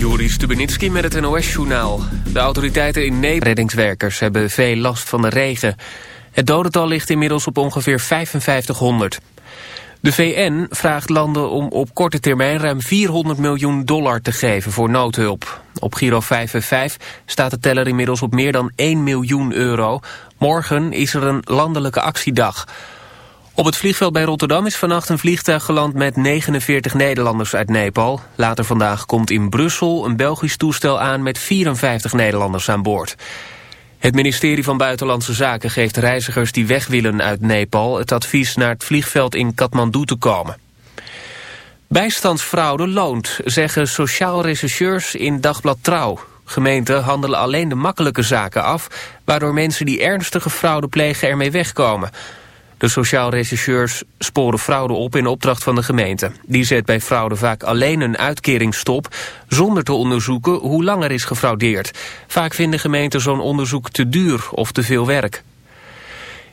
Joris Stubenitski met het NOS-journaal. De autoriteiten in Nederland reddingswerkers hebben veel last van de regen. Het dodental ligt inmiddels op ongeveer 5500. De VN vraagt landen om op korte termijn ruim 400 miljoen dollar te geven voor noodhulp. Op Giro 555 staat de teller inmiddels op meer dan 1 miljoen euro. Morgen is er een landelijke actiedag. Op het vliegveld bij Rotterdam is vannacht een vliegtuig geland met 49 Nederlanders uit Nepal. Later vandaag komt in Brussel een Belgisch toestel aan met 54 Nederlanders aan boord. Het ministerie van Buitenlandse Zaken geeft reizigers die weg willen uit Nepal het advies naar het vliegveld in Kathmandu te komen. Bijstandsfraude loont, zeggen sociaal rechercheurs in Dagblad Trouw. Gemeenten handelen alleen de makkelijke zaken af... waardoor mensen die ernstige fraude plegen ermee wegkomen. De sociaal rechercheurs sporen fraude op in opdracht van de gemeente. Die zet bij fraude vaak alleen een uitkering stop... zonder te onderzoeken hoe lang er is gefraudeerd. Vaak vinden gemeenten zo'n onderzoek te duur of te veel werk.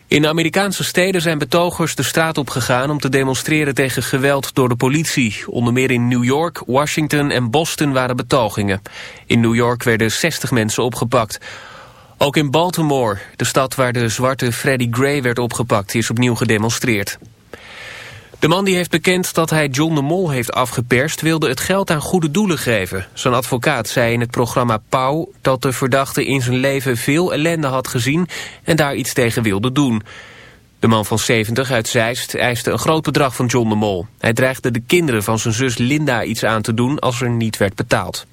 In Amerikaanse steden zijn betogers de straat op gegaan om te demonstreren tegen geweld door de politie. Onder meer in New York, Washington en Boston waren betogingen. In New York werden 60 mensen opgepakt. Ook in Baltimore, de stad waar de zwarte Freddie Gray werd opgepakt, is opnieuw gedemonstreerd. De man die heeft bekend dat hij John de Mol heeft afgeperst... wilde het geld aan goede doelen geven. Zijn advocaat zei in het programma Pauw... dat de verdachte in zijn leven veel ellende had gezien... en daar iets tegen wilde doen. De man van 70 uit Zeist eiste een groot bedrag van John de Mol. Hij dreigde de kinderen van zijn zus Linda iets aan te doen... als er niet werd betaald.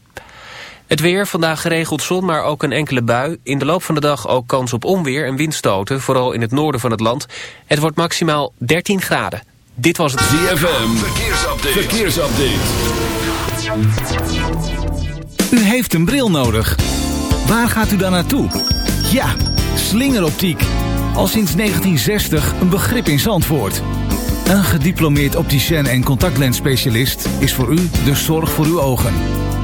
Het weer, vandaag geregeld zon, maar ook een enkele bui. In de loop van de dag ook kans op onweer en windstoten, vooral in het noorden van het land. Het wordt maximaal 13 graden. Dit was het ZFM, verkeersupdate. verkeersupdate. U heeft een bril nodig. Waar gaat u dan naartoe? Ja, slingeroptiek. Al sinds 1960 een begrip in Zandvoort. Een gediplomeerd opticien en contactlensspecialist is voor u de zorg voor uw ogen.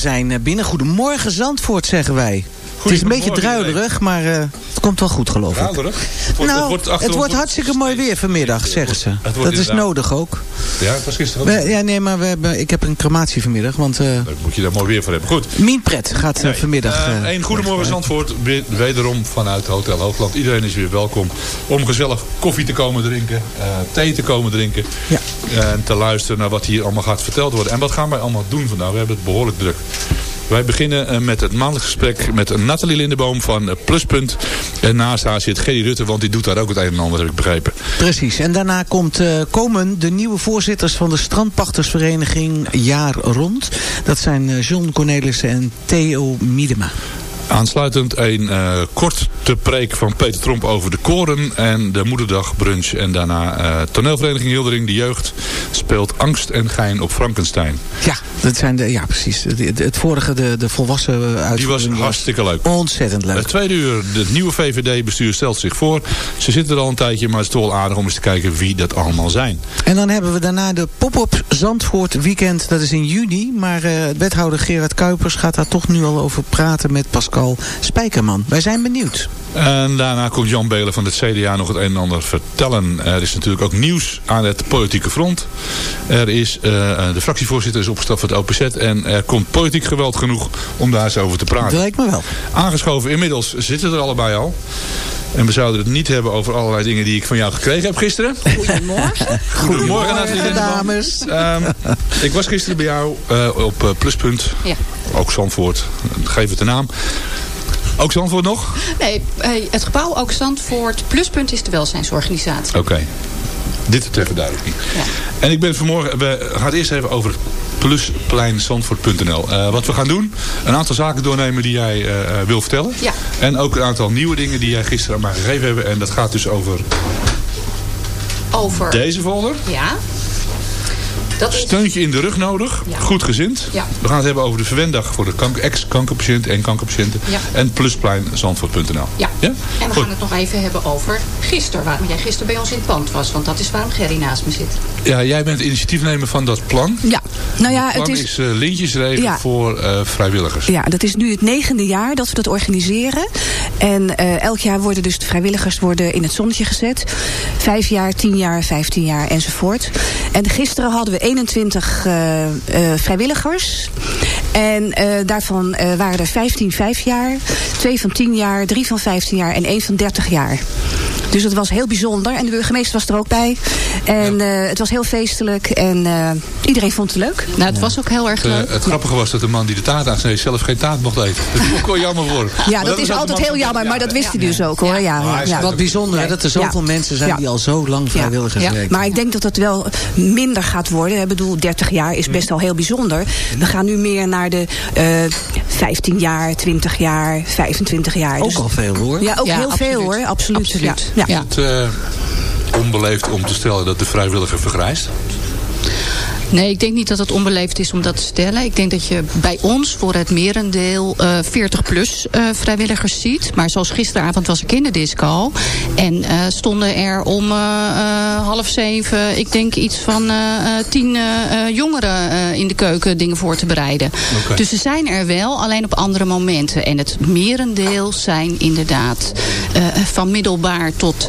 Zijn binnen. Goedemorgen Zandvoort, zeggen wij. Het is een beetje druilerig, maar uh, het komt wel goed, geloof ik. Druilerig? Het wordt, nou, het wordt, het wordt hartstikke mooi weer vanmiddag, zeggen ze. Dat is nodig ook. Ja, het was gisteren ook. We, ja, nee, maar we hebben, ik heb een crematie vanmiddag. Want, uh, Dan moet je daar mooi weer voor hebben. Goed. Mien Pret gaat uh, vanmiddag... Uh, een goedemorgen Zandvoort. Wederom vanuit Hotel Hoogland. Iedereen is weer welkom om gezellig koffie te komen drinken. thee te komen drinken. Ja. En te luisteren naar wat hier allemaal gaat verteld worden. En wat gaan wij allemaal doen vandaag? We hebben het behoorlijk druk. Wij beginnen met het maandelijk gesprek met Nathalie Lindeboom van Pluspunt. En naast haar zit Gerry Rutte, want die doet daar ook het een en ander, heb ik begrepen. Precies. En daarna komt, uh, komen de nieuwe voorzitters van de strandpachtersvereniging Jaar Rond. Dat zijn John Cornelissen en Theo Miedema. Aansluitend een uh, korte preek van Peter Tromp over de koren en de moederdag brunch. En daarna uh, toneelvereniging Hildering, de jeugd, speelt Angst en Gein op Frankenstein. Ja, dat zijn de, ja precies. Het, het vorige, de, de volwassen uitvoering Die was hartstikke leuk. Ontzettend leuk. Het tweede uur, het nieuwe VVD-bestuur stelt zich voor. Ze zitten er al een tijdje, maar het is toch wel aardig om eens te kijken wie dat allemaal zijn. En dan hebben we daarna de pop-up Zandvoort weekend. Dat is in juni, maar uh, wethouder Gerard Kuipers gaat daar toch nu al over praten met Pascal Spijkerman. Wij zijn benieuwd. En daarna komt Jan Belen van het CDA nog het een en ander vertellen. Er is natuurlijk ook nieuws aan het politieke front. Er is, uh, de fractievoorzitter is opgestapt voor het OPZ. En er komt politiek geweld genoeg om daar eens over te praten. Dat lijkt me wel. Aangeschoven inmiddels zitten er allebei al. En we zouden het niet hebben over allerlei dingen die ik van jou gekregen heb gisteren. Goedemorgen. Goedemorgen, Nathalie dames. Um, ik was gisteren bij jou uh, op uh, Pluspunt. Ja. Ook Zandvoort. Geef het de naam. Ook Zandvoort nog? Nee, het gebouw Ook Zandvoort. Pluspunt is de welzijnsorganisatie. Oké. Okay. Dit ter verduidelijking. Ja. En ik ben vanmorgen... We gaan het eerst even over pluspleinzandvoort.nl. Uh, wat we gaan doen, een aantal zaken doornemen die jij uh, wil vertellen. Ja. En ook een aantal nieuwe dingen die jij gisteren aan mij gegeven hebben. En dat gaat dus over... Over... Deze folder. Ja. Dat is... Steuntje in de rug nodig. Ja. Goed gezind. Ja. We gaan het hebben over de verwendag voor de kanker, ex-kankerpatiënten en kankerpatiënten. Ja. En pluspleinzandvoort.nl. Ja. ja. En we Goed. gaan het nog even hebben over gisteren. Waarom jij gisteren bij ons in het pand was. Want dat is waarom Gerry naast me zit. Ja, jij bent initiatiefnemer van dat plan. Ja, nou ja, het is, is... uh, lintjesregen Ja. voor uh, vrijwilligers. Ja, dat is nu het negende jaar dat we dat organiseren. En uh, elk jaar worden dus de vrijwilligers worden in het zonnetje gezet. Vijf jaar, tien jaar, vijftien jaar enzovoort. En gisteren hadden we 21 uh, uh, vrijwilligers. En daarvan waren er 15 vijf jaar, twee van 10 jaar, drie van 15 jaar en één van 30 jaar. Dus dat was heel bijzonder. En de burgemeester was er ook bij. En ja. uh, het was heel feestelijk. En uh, iedereen vond het leuk. Nou, het was ook heel erg leuk. Uh, het grappige was dat de man die de taart aansneed zelf geen taart mocht eten. Dat is ook wel jammer voor. Ja, dat, dat is altijd heel jammer. Maar dat wist hij dus ook hoor. Ja, ja, ja. Wat bijzonder hè, dat er zoveel mensen zijn die al zo lang vrijwilligers werken. Maar ik denk dat dat wel minder gaat worden. Ik bedoel, 30 jaar is best al heel bijzonder. We gaan nu meer naar de 15 jaar, 20 jaar, 25 jaar. Ook dus, al veel hoor. Ja, ook heel absoluut. veel hoor. Absoluut. absoluut. Ja. Ja. Het, uh, onbeleefd om te stellen dat de vrijwilliger vergrijst? Nee, ik denk niet dat het onbeleefd is om dat te stellen. Ik denk dat je bij ons voor het merendeel uh, 40 plus uh, vrijwilligers ziet. Maar zoals gisteravond was er kinderdisco. En uh, stonden er om uh, half zeven, ik denk iets van tien jongeren in de keuken dingen voor te bereiden. Okay. Dus ze zijn er wel, alleen op andere momenten. En het merendeel zijn inderdaad van middelbaar tot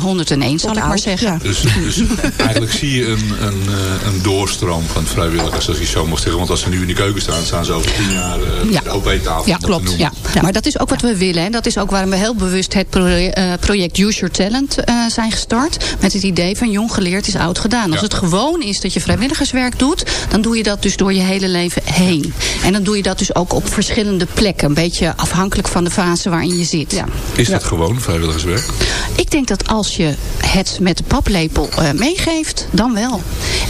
101, zal ik maar zeggen. Ja. Dus, dus eigenlijk zie je een, een, een door doorstroom van vrijwilligers, als ik zo mag zeggen. Want als ze nu in de keuken staan, staan ze over tien jaar uh, ja. de OP-tafel. Ja, klopt. Ja. ja. Maar dat is ook wat we willen. En dat is ook waarom we heel bewust het pro uh, project Use Your Talent uh, zijn gestart. Met het idee van jong geleerd is oud gedaan. Als ja. het gewoon is dat je vrijwilligerswerk doet, dan doe je dat dus door je hele leven heen. En dan doe je dat dus ook op verschillende plekken. Een beetje afhankelijk van de fase waarin je zit. Ja. Is dat gewoon vrijwilligerswerk? Ik denk dat als je het met de paplepel meegeeft, dan wel.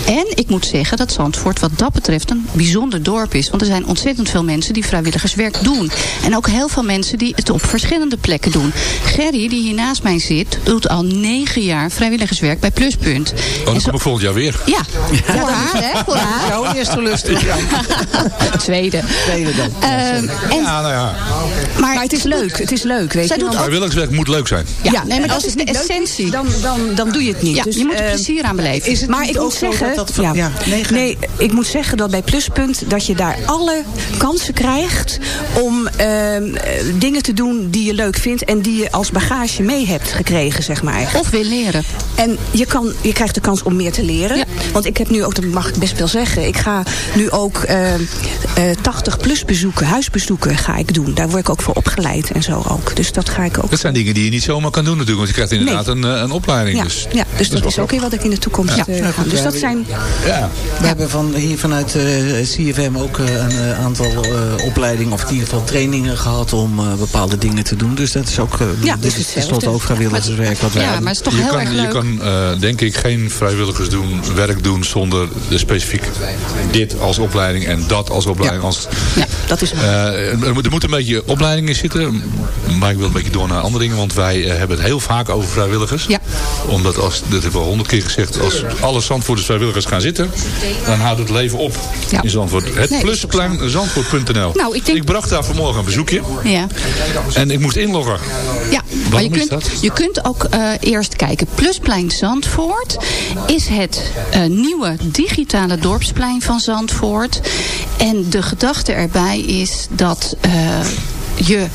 En ik moet zeggen dat Zandvoort wat dat betreft een bijzonder dorp is. Want er zijn ontzettend veel mensen die vrijwilligerswerk doen. En ook heel veel mensen die het op verschillende plekken doen. Gerry, die hier naast mij zit, doet al negen jaar vrijwilligerswerk bij Pluspunt. Oh, dan zo... kom ik volgend jaar weer. Ja, voor haar, hè? Voor haar. Jouw eerste lust. Ja. Tweede. Tweede dan. Um, en, ja, nou ja. Maar, maar het is leuk. Het is leuk, weet Zij je. Doet vrijwilligerswerk moet leuk zijn. Ja, ja nee, maar dat is de essentie. Is, dan, dan, dan doe je het niet. Ja, dus, je moet er plezier aan beleven. Het maar ik moet zeggen... Dat, dat, ja. Ja, nee, ik moet zeggen dat bij Pluspunt dat je daar alle kansen krijgt om ehm, eh, dingen te doen die je leuk vindt en die je als bagage mee hebt gekregen, zeg maar. Of wil leren. En je, kan, je krijgt de kans om meer te leren. Ja. Want ik heb nu ook, dat mag ik best wel zeggen, ik ga nu ook eh, eh, 80 plus bezoeken, huisbezoeken ga ik doen. Daar word ik ook voor opgeleid en zo ook. Dus dat ga ik ook. Dat zijn dingen die je niet zomaar kan doen natuurlijk. Want je krijgt inderdaad een, eh, een opleiding. Ja, Dus, ja, dus dat is ook weer wat ik in de toekomst Ja. eh, Ja, ga doen. Dus dat zijn Ja. We hebben van, hier vanuit eh, CFM ook eh, een eh, aantal eh, opleidingen of in ieder geval trainingen gehad om bepaalde dingen te doen. Dus dat is ook, Ja, dit is tenslotte ook vrijwilligerswerk wat wij Ja, maar het is toch je heel kan, erg je leuk. kan eh, denk ik geen vrijwilligers doen, werk doen zonder de specifiek dit als opleiding en dat als opleiding. Als, Ja, dat is Eh, er, moet- moet een beetje opleiding in zitten. Maar ik wil een beetje door naar andere dingen. Want wij hebben het heel vaak over vrijwilligers. Ja. Omdat, als, dat hebben we al honderd keer gezegd. Als alle Zandvoorters vrijwilligers gaan zitten. Dan houdt het leven op Ja. in Zandvoort. Het Nee, plusplein Zandvoort.nl. Nou, ik denk- bracht daar vanmorgen een bezoekje. Ja. En ik moest inloggen. Ja, maar je kunt, dat? je kunt ook eh, eerst kijken. Plusplein Zandvoort is het eh, nieuwe digitale dorpsplein van Zandvoort. En de gedachte erbij is dat eh, je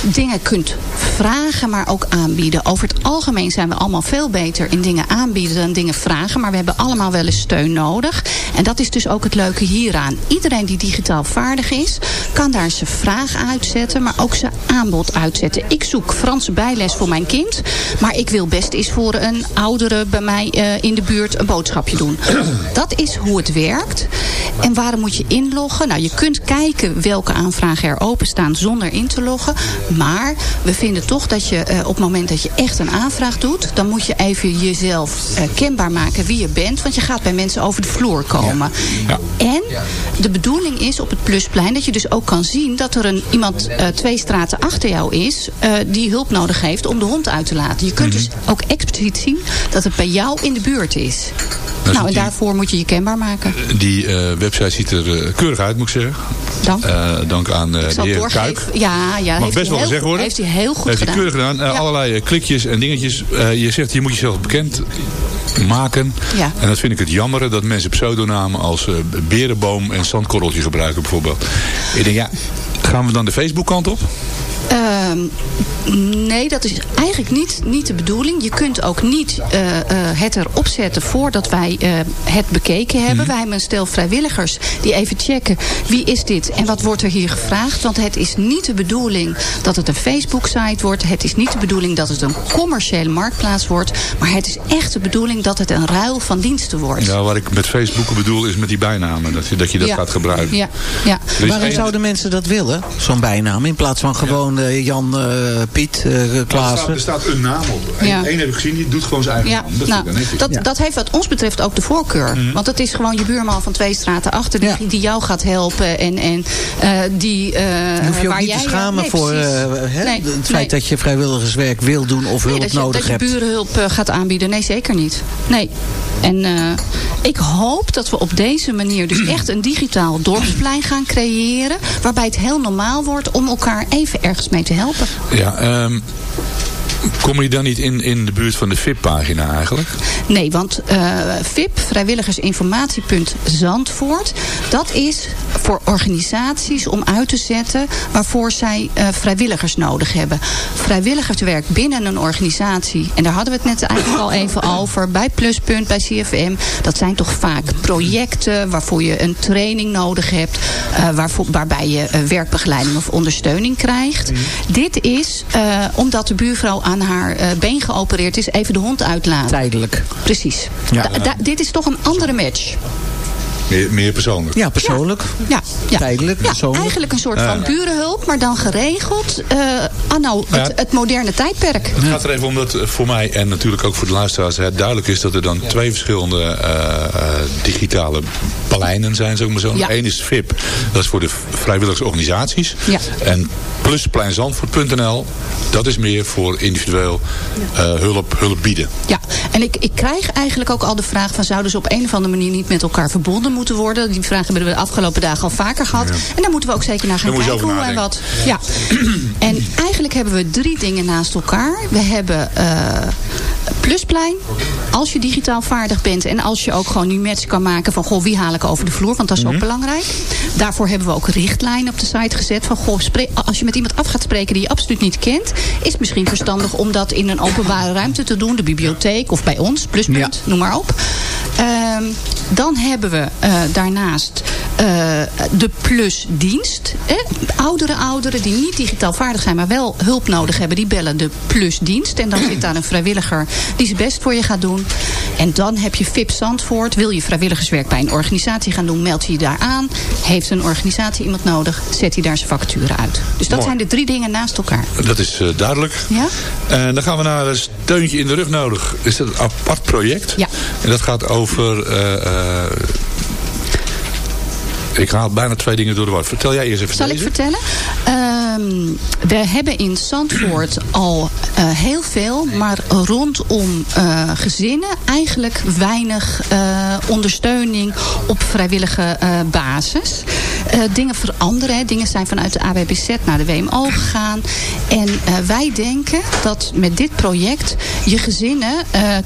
dingen kunt vragen, maar ook aanbieden. Over het algemeen zijn we allemaal veel beter in dingen aanbieden dan dingen vragen. Maar we hebben allemaal wel eens steun nodig. En dat is dus ook het leuke hieraan. Iedereen die digitaal vaardig is, kan daar zijn vraag uitzetten, maar ook zijn aanbod uitzetten. Ik zoek Franse bijles voor mijn kind, maar ik wil best eens voor een oudere bij mij eh, in de buurt een boodschapje doen. Dat is hoe het werkt. En waarom moet je inloggen? Nou, je kunt kijken welke aanvragen er openstaan zonder in te loggen. Maar we vinden toch dat je eh, op het moment dat je echt een aanvraag doet... dan moet je even jezelf eh, kenbaar maken wie je bent. Want je gaat bij mensen over de vloer komen. Ja. En de bedoeling is op het plusplein dat je dus ook kan zien... dat er een, iemand eh, twee straten achter jou is... die hulp nodig heeft om de hond uit te laten. Je kunt dus ook expliciet zien dat het bij jou in de buurt is. Nou, en die- daarvoor moet je je kenbaar maken. Die eh, website ziet er eh, keurig uit, moet ik zeggen. Dank. Eh, dank aan eh, de heer. Kuik. Ja, ja Mag heeft best wel heel gezegd worden. Heeft hij heel goed Heeft hij gedaan. keurig gedaan. Eh, Ja. Allerlei eh, klikjes en dingetjes. Eh, je zegt, je moet jezelf bekend maken. Ja. En dat vind ik het jammer dat mensen pseudonamen als eh, berenboom en zandkorreltje gebruiken bijvoorbeeld. Ik denk, ja, gaan we dan de Facebook kant op? Ehm, nee, dat is eigenlijk niet, niet de bedoeling. Je kunt ook niet eh, eh, het erop zetten voordat wij eh, het bekeken hebben. Mhm. Wij hebben een stel vrijwilligers die even checken wie is dit en wat wordt er hier gevraagd. Want het is niet de bedoeling dat het een Facebook-site wordt. Het is niet de bedoeling dat het een commerciële marktplaats wordt. Maar het is echt de bedoeling dat het een ruil van diensten wordt. Ja, wat ik met Facebook bedoel is met die bijnamen. Dat je dat, je dat Ja. gaat gebruiken. Ja, ja. Waarom zouden mensen dat willen, zo'n bijnaam? In plaats van gewoon eh, Jan, eh, Piet, eh er, staat, Klaassen. er staat een naam op. Eén Ja. heb ik gezien, die doet gewoon zijn eigen Ja, naam. Dat nou, vind ik dan netjes. dat, dat heeft wat ons betreft ook de voorkeur. Want het is gewoon je buurman van twee straten achter die, Ja. die jou gaat helpen. En, en eh, die, eh Je hoeft je ook waar niet jij, te schamen nee, voor precies. hè, Nee, het feit nee. dat je vrijwilligerswerk wil doen of hulp dat je, nodig dat je hebt. burenhulp gaat aanbieden. Nee, zeker niet. Nee. En eh, ik hoop dat we op deze manier dus echt een digitaal dorpsplein gaan creëren. Waarbij het heel normaal wordt om elkaar even ergens mee te helpen. Ja, ehm kom je dan niet in, in de buurt van de VIP-pagina eigenlijk? Nee, want eh, VIP, vrijwilligersinformatiepunt Zandvoort, dat is voor organisaties om uit te zetten waarvoor zij eh, vrijwilligers nodig hebben. Vrijwilligerswerk binnen een organisatie, en daar hadden we het net eigenlijk al even over, bij Pluspunt, bij CFM, dat zijn toch vaak projecten waarvoor je een training nodig hebt, eh, waarvoor, waarbij je werkbegeleiding of ondersteuning krijgt. Dit is, eh, omdat de buurvrouw aan haar eh, been geopereerd is, even de hond uitlaten. Tijdelijk. Precies. Ja. Da- da- dit is toch een andere match. Meer, meer persoonlijk. Ja, persoonlijk. Ja, ja. Tijdelijk, ja, persoonlijk. eigenlijk een soort van burenhulp, maar dan geregeld eh anno Ja. het, het moderne tijdperk. Het gaat er even om dat eh, voor mij en natuurlijk ook voor de luisteraars het duidelijk is dat er dan twee verschillende eh, digitale paleinen zijn, zeg maar zo. Ja. Eén is VIP, dat is voor de vrijwilligersorganisaties. Ja. En pluspleinzandvoort.nl, dat is meer voor individueel eh, hulp, hulp bieden. Ja, en ik, ik krijg eigenlijk ook al de vraag van zouden ze op een of andere manier niet met elkaar verbonden moeten worden. Die vraag hebben we de afgelopen dagen al vaker gehad. En daar moeten we ook zeker naar gaan kijken hoe en wat. Ja. en eigenlijk hebben we drie dingen naast elkaar. We hebben eh, Plusplein, als je digitaal vaardig bent en als je ook gewoon die match kan maken van goh, wie haal ik over de vloer, want dat is ook belangrijk. Daarvoor hebben we ook richtlijnen op de site gezet van goh, als je met iemand af gaat spreken die je absoluut niet kent, is het misschien verstandig om dat in een openbare ruimte te doen, de bibliotheek of bij ons, pluspunt, noem maar op. Ehm, dan hebben we uh, daarnaast uh, de plusdienst. Eh, oudere ouderen die niet digitaal vaardig zijn, maar wel hulp nodig hebben, die bellen de plusdienst. En dan zit daar een vrijwilliger die zijn best voor je gaat doen. En dan heb je VIP Zandvoort. Wil je vrijwilligerswerk bij een organisatie gaan doen, meld je je daar aan. Heeft een organisatie iemand nodig, zet hij daar zijn vacature uit. Dus dat zijn de drie dingen naast elkaar. Dat is uh, duidelijk. Ja? En dan gaan we naar een steuntje in de rug nodig. Is dat een apart project? Ja. En dat gaat over... Uh, ik haal bijna twee dingen door de war. Vertel jij eerst even Zal deze. ik vertellen? Um, we hebben in Zandvoort al uh, heel veel, maar rondom uh, gezinnen eigenlijk weinig uh, ondersteuning op vrijwillige basis. dingen veranderen, dingen zijn vanuit de AWBZ naar de WMO gegaan. En wij denken dat met dit project je gezinnen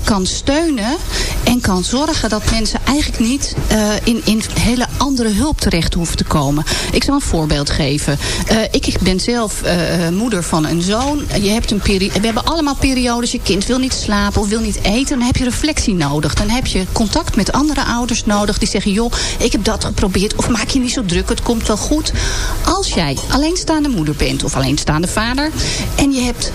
kan steunen en kan zorgen dat mensen eigenlijk niet in, in hele andere hulp terecht hoeven te komen. Ik zal een voorbeeld geven. Ik ben zelf uh, moeder van een zoon. Je hebt een we hebben allemaal periodes. Je kind wil niet slapen of wil niet eten. Dan heb je reflectie nodig. Dan heb je contact met andere ouders nodig. Die zeggen, joh, ik heb dat geprobeerd. Of maak je niet zo druk, het komt wel goed. Als jij alleenstaande moeder bent of alleenstaande vader. En je hebt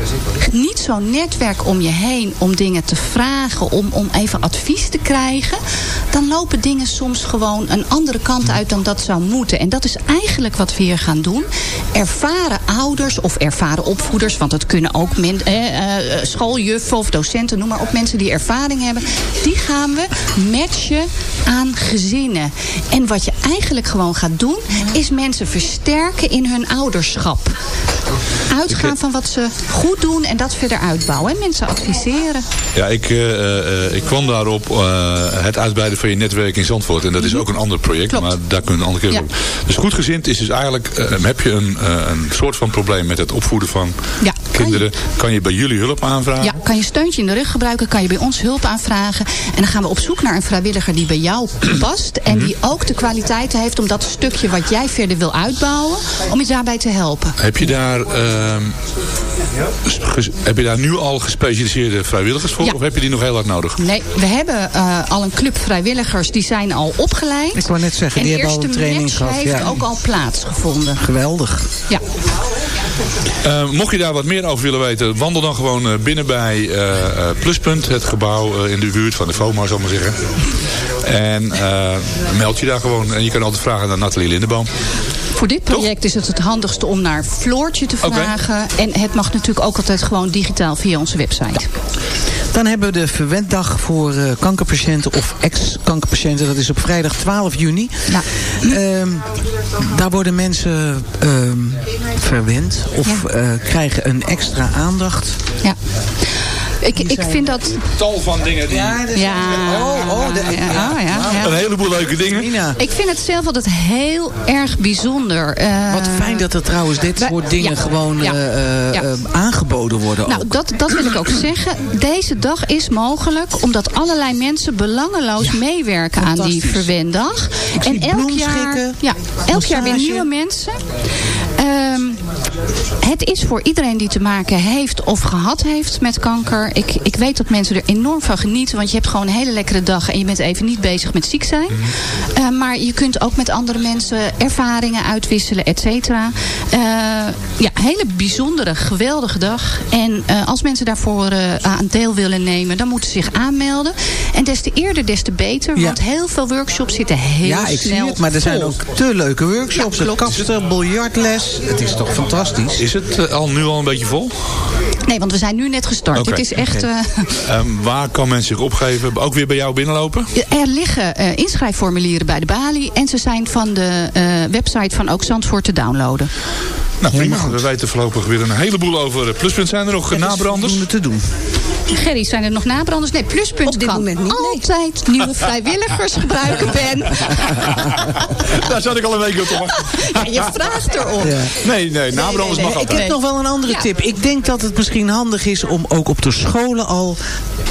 niet zo'n netwerk om je heen om dingen te vragen. Om, om even advies te krijgen. Dan lopen dingen soms gewoon een andere kant uit dan dat zou moeten. En dat is eigenlijk wat we hier gaan doen. Ervaren ouders of ervaren opvoeders, want het kunnen ook men, eh, eh, schooljuffen of docenten, noem maar op, mensen die ervaring hebben. Die gaan we matchen aan gezinnen. En wat je eigenlijk gewoon gaat doen, is mensen versterken in hun ouderschap. Uitgaan van wat ze goed doen en dat verder uitbouwen. En mensen adviseren. Ja, ik, uh, ik kwam daarop uh, het uitbreiden van je netwerk in Zandvoort. En dat is ook een ander project, Klopt. maar daar kunnen we een andere keer Ja. op. Dus goedgezind is dus eigenlijk, heb je een, een soort van probleem met het opvoeden van Ja, kinderen. Kan je bij jullie hulp aanvragen? Ja, kan je steuntje in de rug gebruiken, kan je bij ons hulp aanvragen. En dan gaan we op zoek naar een vrijwilliger die bij jou past. En die ook de kwaliteiten heeft om dat stukje wat jij verder wil uitbouwen, om je daarbij te helpen. Heb je daar, ehm, heb je daar nu al gespecialiseerde vrijwilligers voor? Ja. Of heb je die nog heel hard nodig? Nee, we hebben eh, al een club vrijwilligers, die zijn al opgeleid. Ik wou net zeggen, en die de hebben al eerste een training gehad. heeft Ja. ook al plaatsgevonden. Geweldig. Ja. Eh, mocht je daar wat meer over willen weten, wandel dan gewoon eh, binnen bij eh, Pluspunt, het gebouw in de buurt van de FOMA, zal ik maar zeggen. En meld je daar gewoon. En je kan altijd vragen naar Nathalie Lindeboom. Voor dit project is het het handigste om naar Floortje te vragen. En het mag natuurlijk ook altijd gewoon digitaal via onze website. Dan hebben we de verwenddag voor eh, kankerpatiënten of ex-kankerpatiënten. Dat is op vrijdag 12 juni. Ja. Ehm, daar worden mensen ehm, verwend of eh, krijgen een extra aandacht. Ja. Ik, ik vind dat... Tal van dingen die... Ja, Oh, oh, de- ja, oh, ja, ja. Een heleboel leuke dingen. Ik vind het zelf altijd heel erg bijzonder. Eh, wat fijn dat er trouwens dit soort dingen ja, gewoon ja, eh, eh, ja. aangeboden worden Nou, ook. dat, dat wil ik ook zeggen. Deze dag is mogelijk omdat allerlei mensen belangeloos meewerken aan die verwendag. En elk jaar, ja, elk jaar weer nieuwe mensen. Ehm, het is voor iedereen die te maken heeft of gehad heeft met kanker. Ik, ik weet dat mensen er enorm van genieten. Want je hebt gewoon een hele lekkere dag. En je bent even niet bezig met ziek zijn. Eh, maar je kunt ook met andere mensen ervaringen uitwisselen, et cetera. Eh, ja, hele bijzondere, geweldige dag. En eh, als mensen daarvoor aan deel willen nemen, dan moeten ze zich aanmelden. En des te eerder, des te beter. Ja. Want heel veel workshops zitten heel ja, ik snel zie het, maar er zijn ook te leuke workshops. Ja, klopt. kapster, biljartles. Het is toch fantastisch? Is het eh, al nu al een beetje vol? Nee, want we zijn nu net gestart. Het is echt... eh, Ehm, waar kan men zich opgeven? Ook weer bij jou binnenlopen? er liggen eh, inschrijfformulieren bij de balie. En ze zijn van de eh, website van Ook Zandvoort te downloaden. Nou prima, we weten voorlopig weer een heleboel over Pluspunt. Zijn er nog Er is nabranders? te doen. Gerry, zijn er nog nabranders? Nee, pluspunt Op dit kan moment niet, nee. altijd nieuwe vrijwilligers gebruiken, Ben. Daar zat ik al een week op te wachten. Ja, je vraagt erop. Ja. Nee, nee, nabranders nee, mag nee. Ik altijd. heb nog wel een andere Ja. tip. Ik denk dat het misschien handig is om ook op de scholen al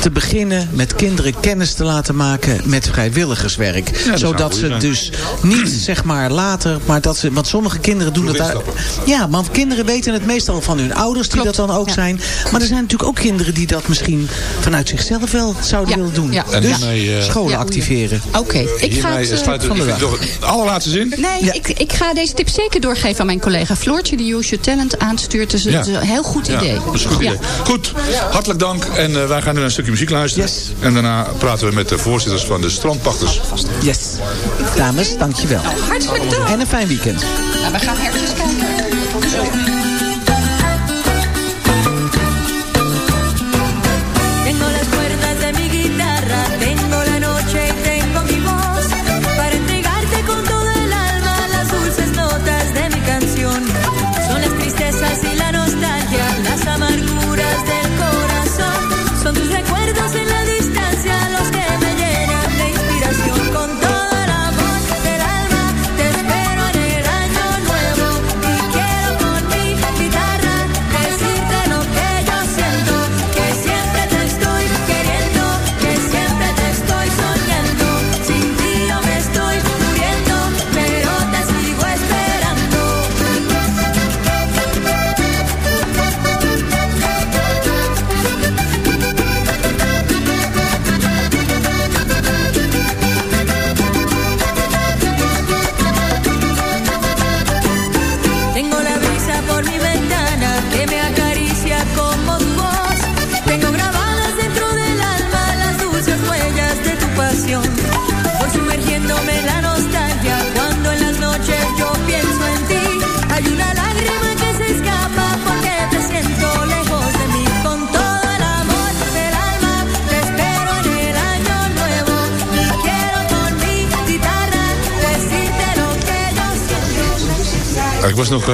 te beginnen met kinderen kennis te laten maken met vrijwilligerswerk. Zodat ze zijn. dus niet zeg maar later, maar dat ze, want sommige kinderen doen dat. Ja, want kinderen weten het meestal van hun ouders die Klopt, dat dan ook ja. zijn. Maar er zijn natuurlijk ook kinderen die dat misschien vanuit zichzelf wel zouden Ja, willen doen. ja. En Dus hiermee, eh, scholen Ja. activeren. Oké, ik ga het... eh, sluiten van de allerlaatste zin. Nee, Ja. ik, ik ga deze tip zeker doorgeven aan mijn collega Floortje... die Use Your Talent aanstuurt. Dus Ja. het is een heel goed idee. Ja, dat is een goed Ja. idee. Goed, hartelijk dank. En eh, wij gaan nu een stukje muziek luisteren. Yes. En daarna praten we met de voorzitters van de strandpachters. Yes. Dames, dankjewel. Hartelijk dank. En een fijn weekend. Nou, we gaan ergens kijken.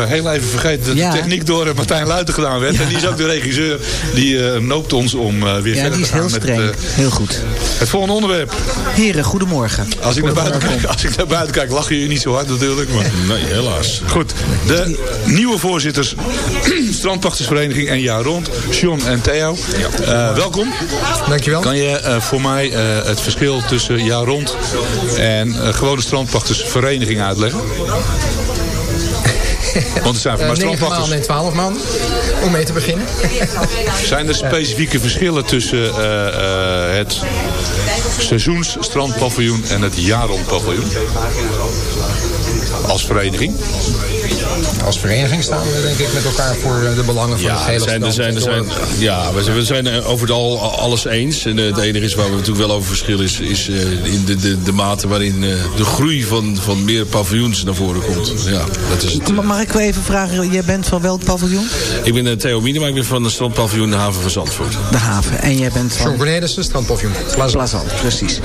Heel even vergeten dat Ja. de techniek door eh, Martijn Luiten gedaan werd. En die is ook de regisseur. Die eh, noopt ons om eh, weer Ja, verder die is te gaan heel met eh, Heel goed. het volgende onderwerp. Heren, goedemorgen. Als ik, naar buiten kijk, als ik naar buiten kijk, lachen jullie niet zo hard natuurlijk. Maar... Nee, helaas. Goed, de nieuwe voorzitters Strandpachtersvereniging en jaar rond, John en Theo. Eh, welkom. Dankjewel. Kan je eh, voor mij eh, het verschil tussen jaar rond en eh, gewone strandpachtersvereniging uitleggen? Want het zijn voor mij Eh, maanden en twaalf maanden. Om mee te beginnen. Zijn er specifieke verschillen tussen eh, eh, het seizoensstrandpaviljoen en het jaarrondpaviljoen? Als vereniging? Als vereniging staan we denk ik met elkaar voor eh, de belangen van het Ja, hele er zijn, er zijn, er zijn, ja we zijn, we zijn eh, over het al alles eens. En eh, het enige is waar we natuurlijk wel over verschillen is, is eh, in de, de, de mate waarin eh, de groei van, van meer paviljoens naar voren komt. Ja, dat is het. Ma- Mag ik wel even vragen, jij bent van welk paviljoen? Ik ben Theo Miedema, ik ben van het strandpaviljoen de haven van Zandvoort. De haven. En jij bent John van... Cornelissen, strandpaviljoen. Plaza. Plazant, precies.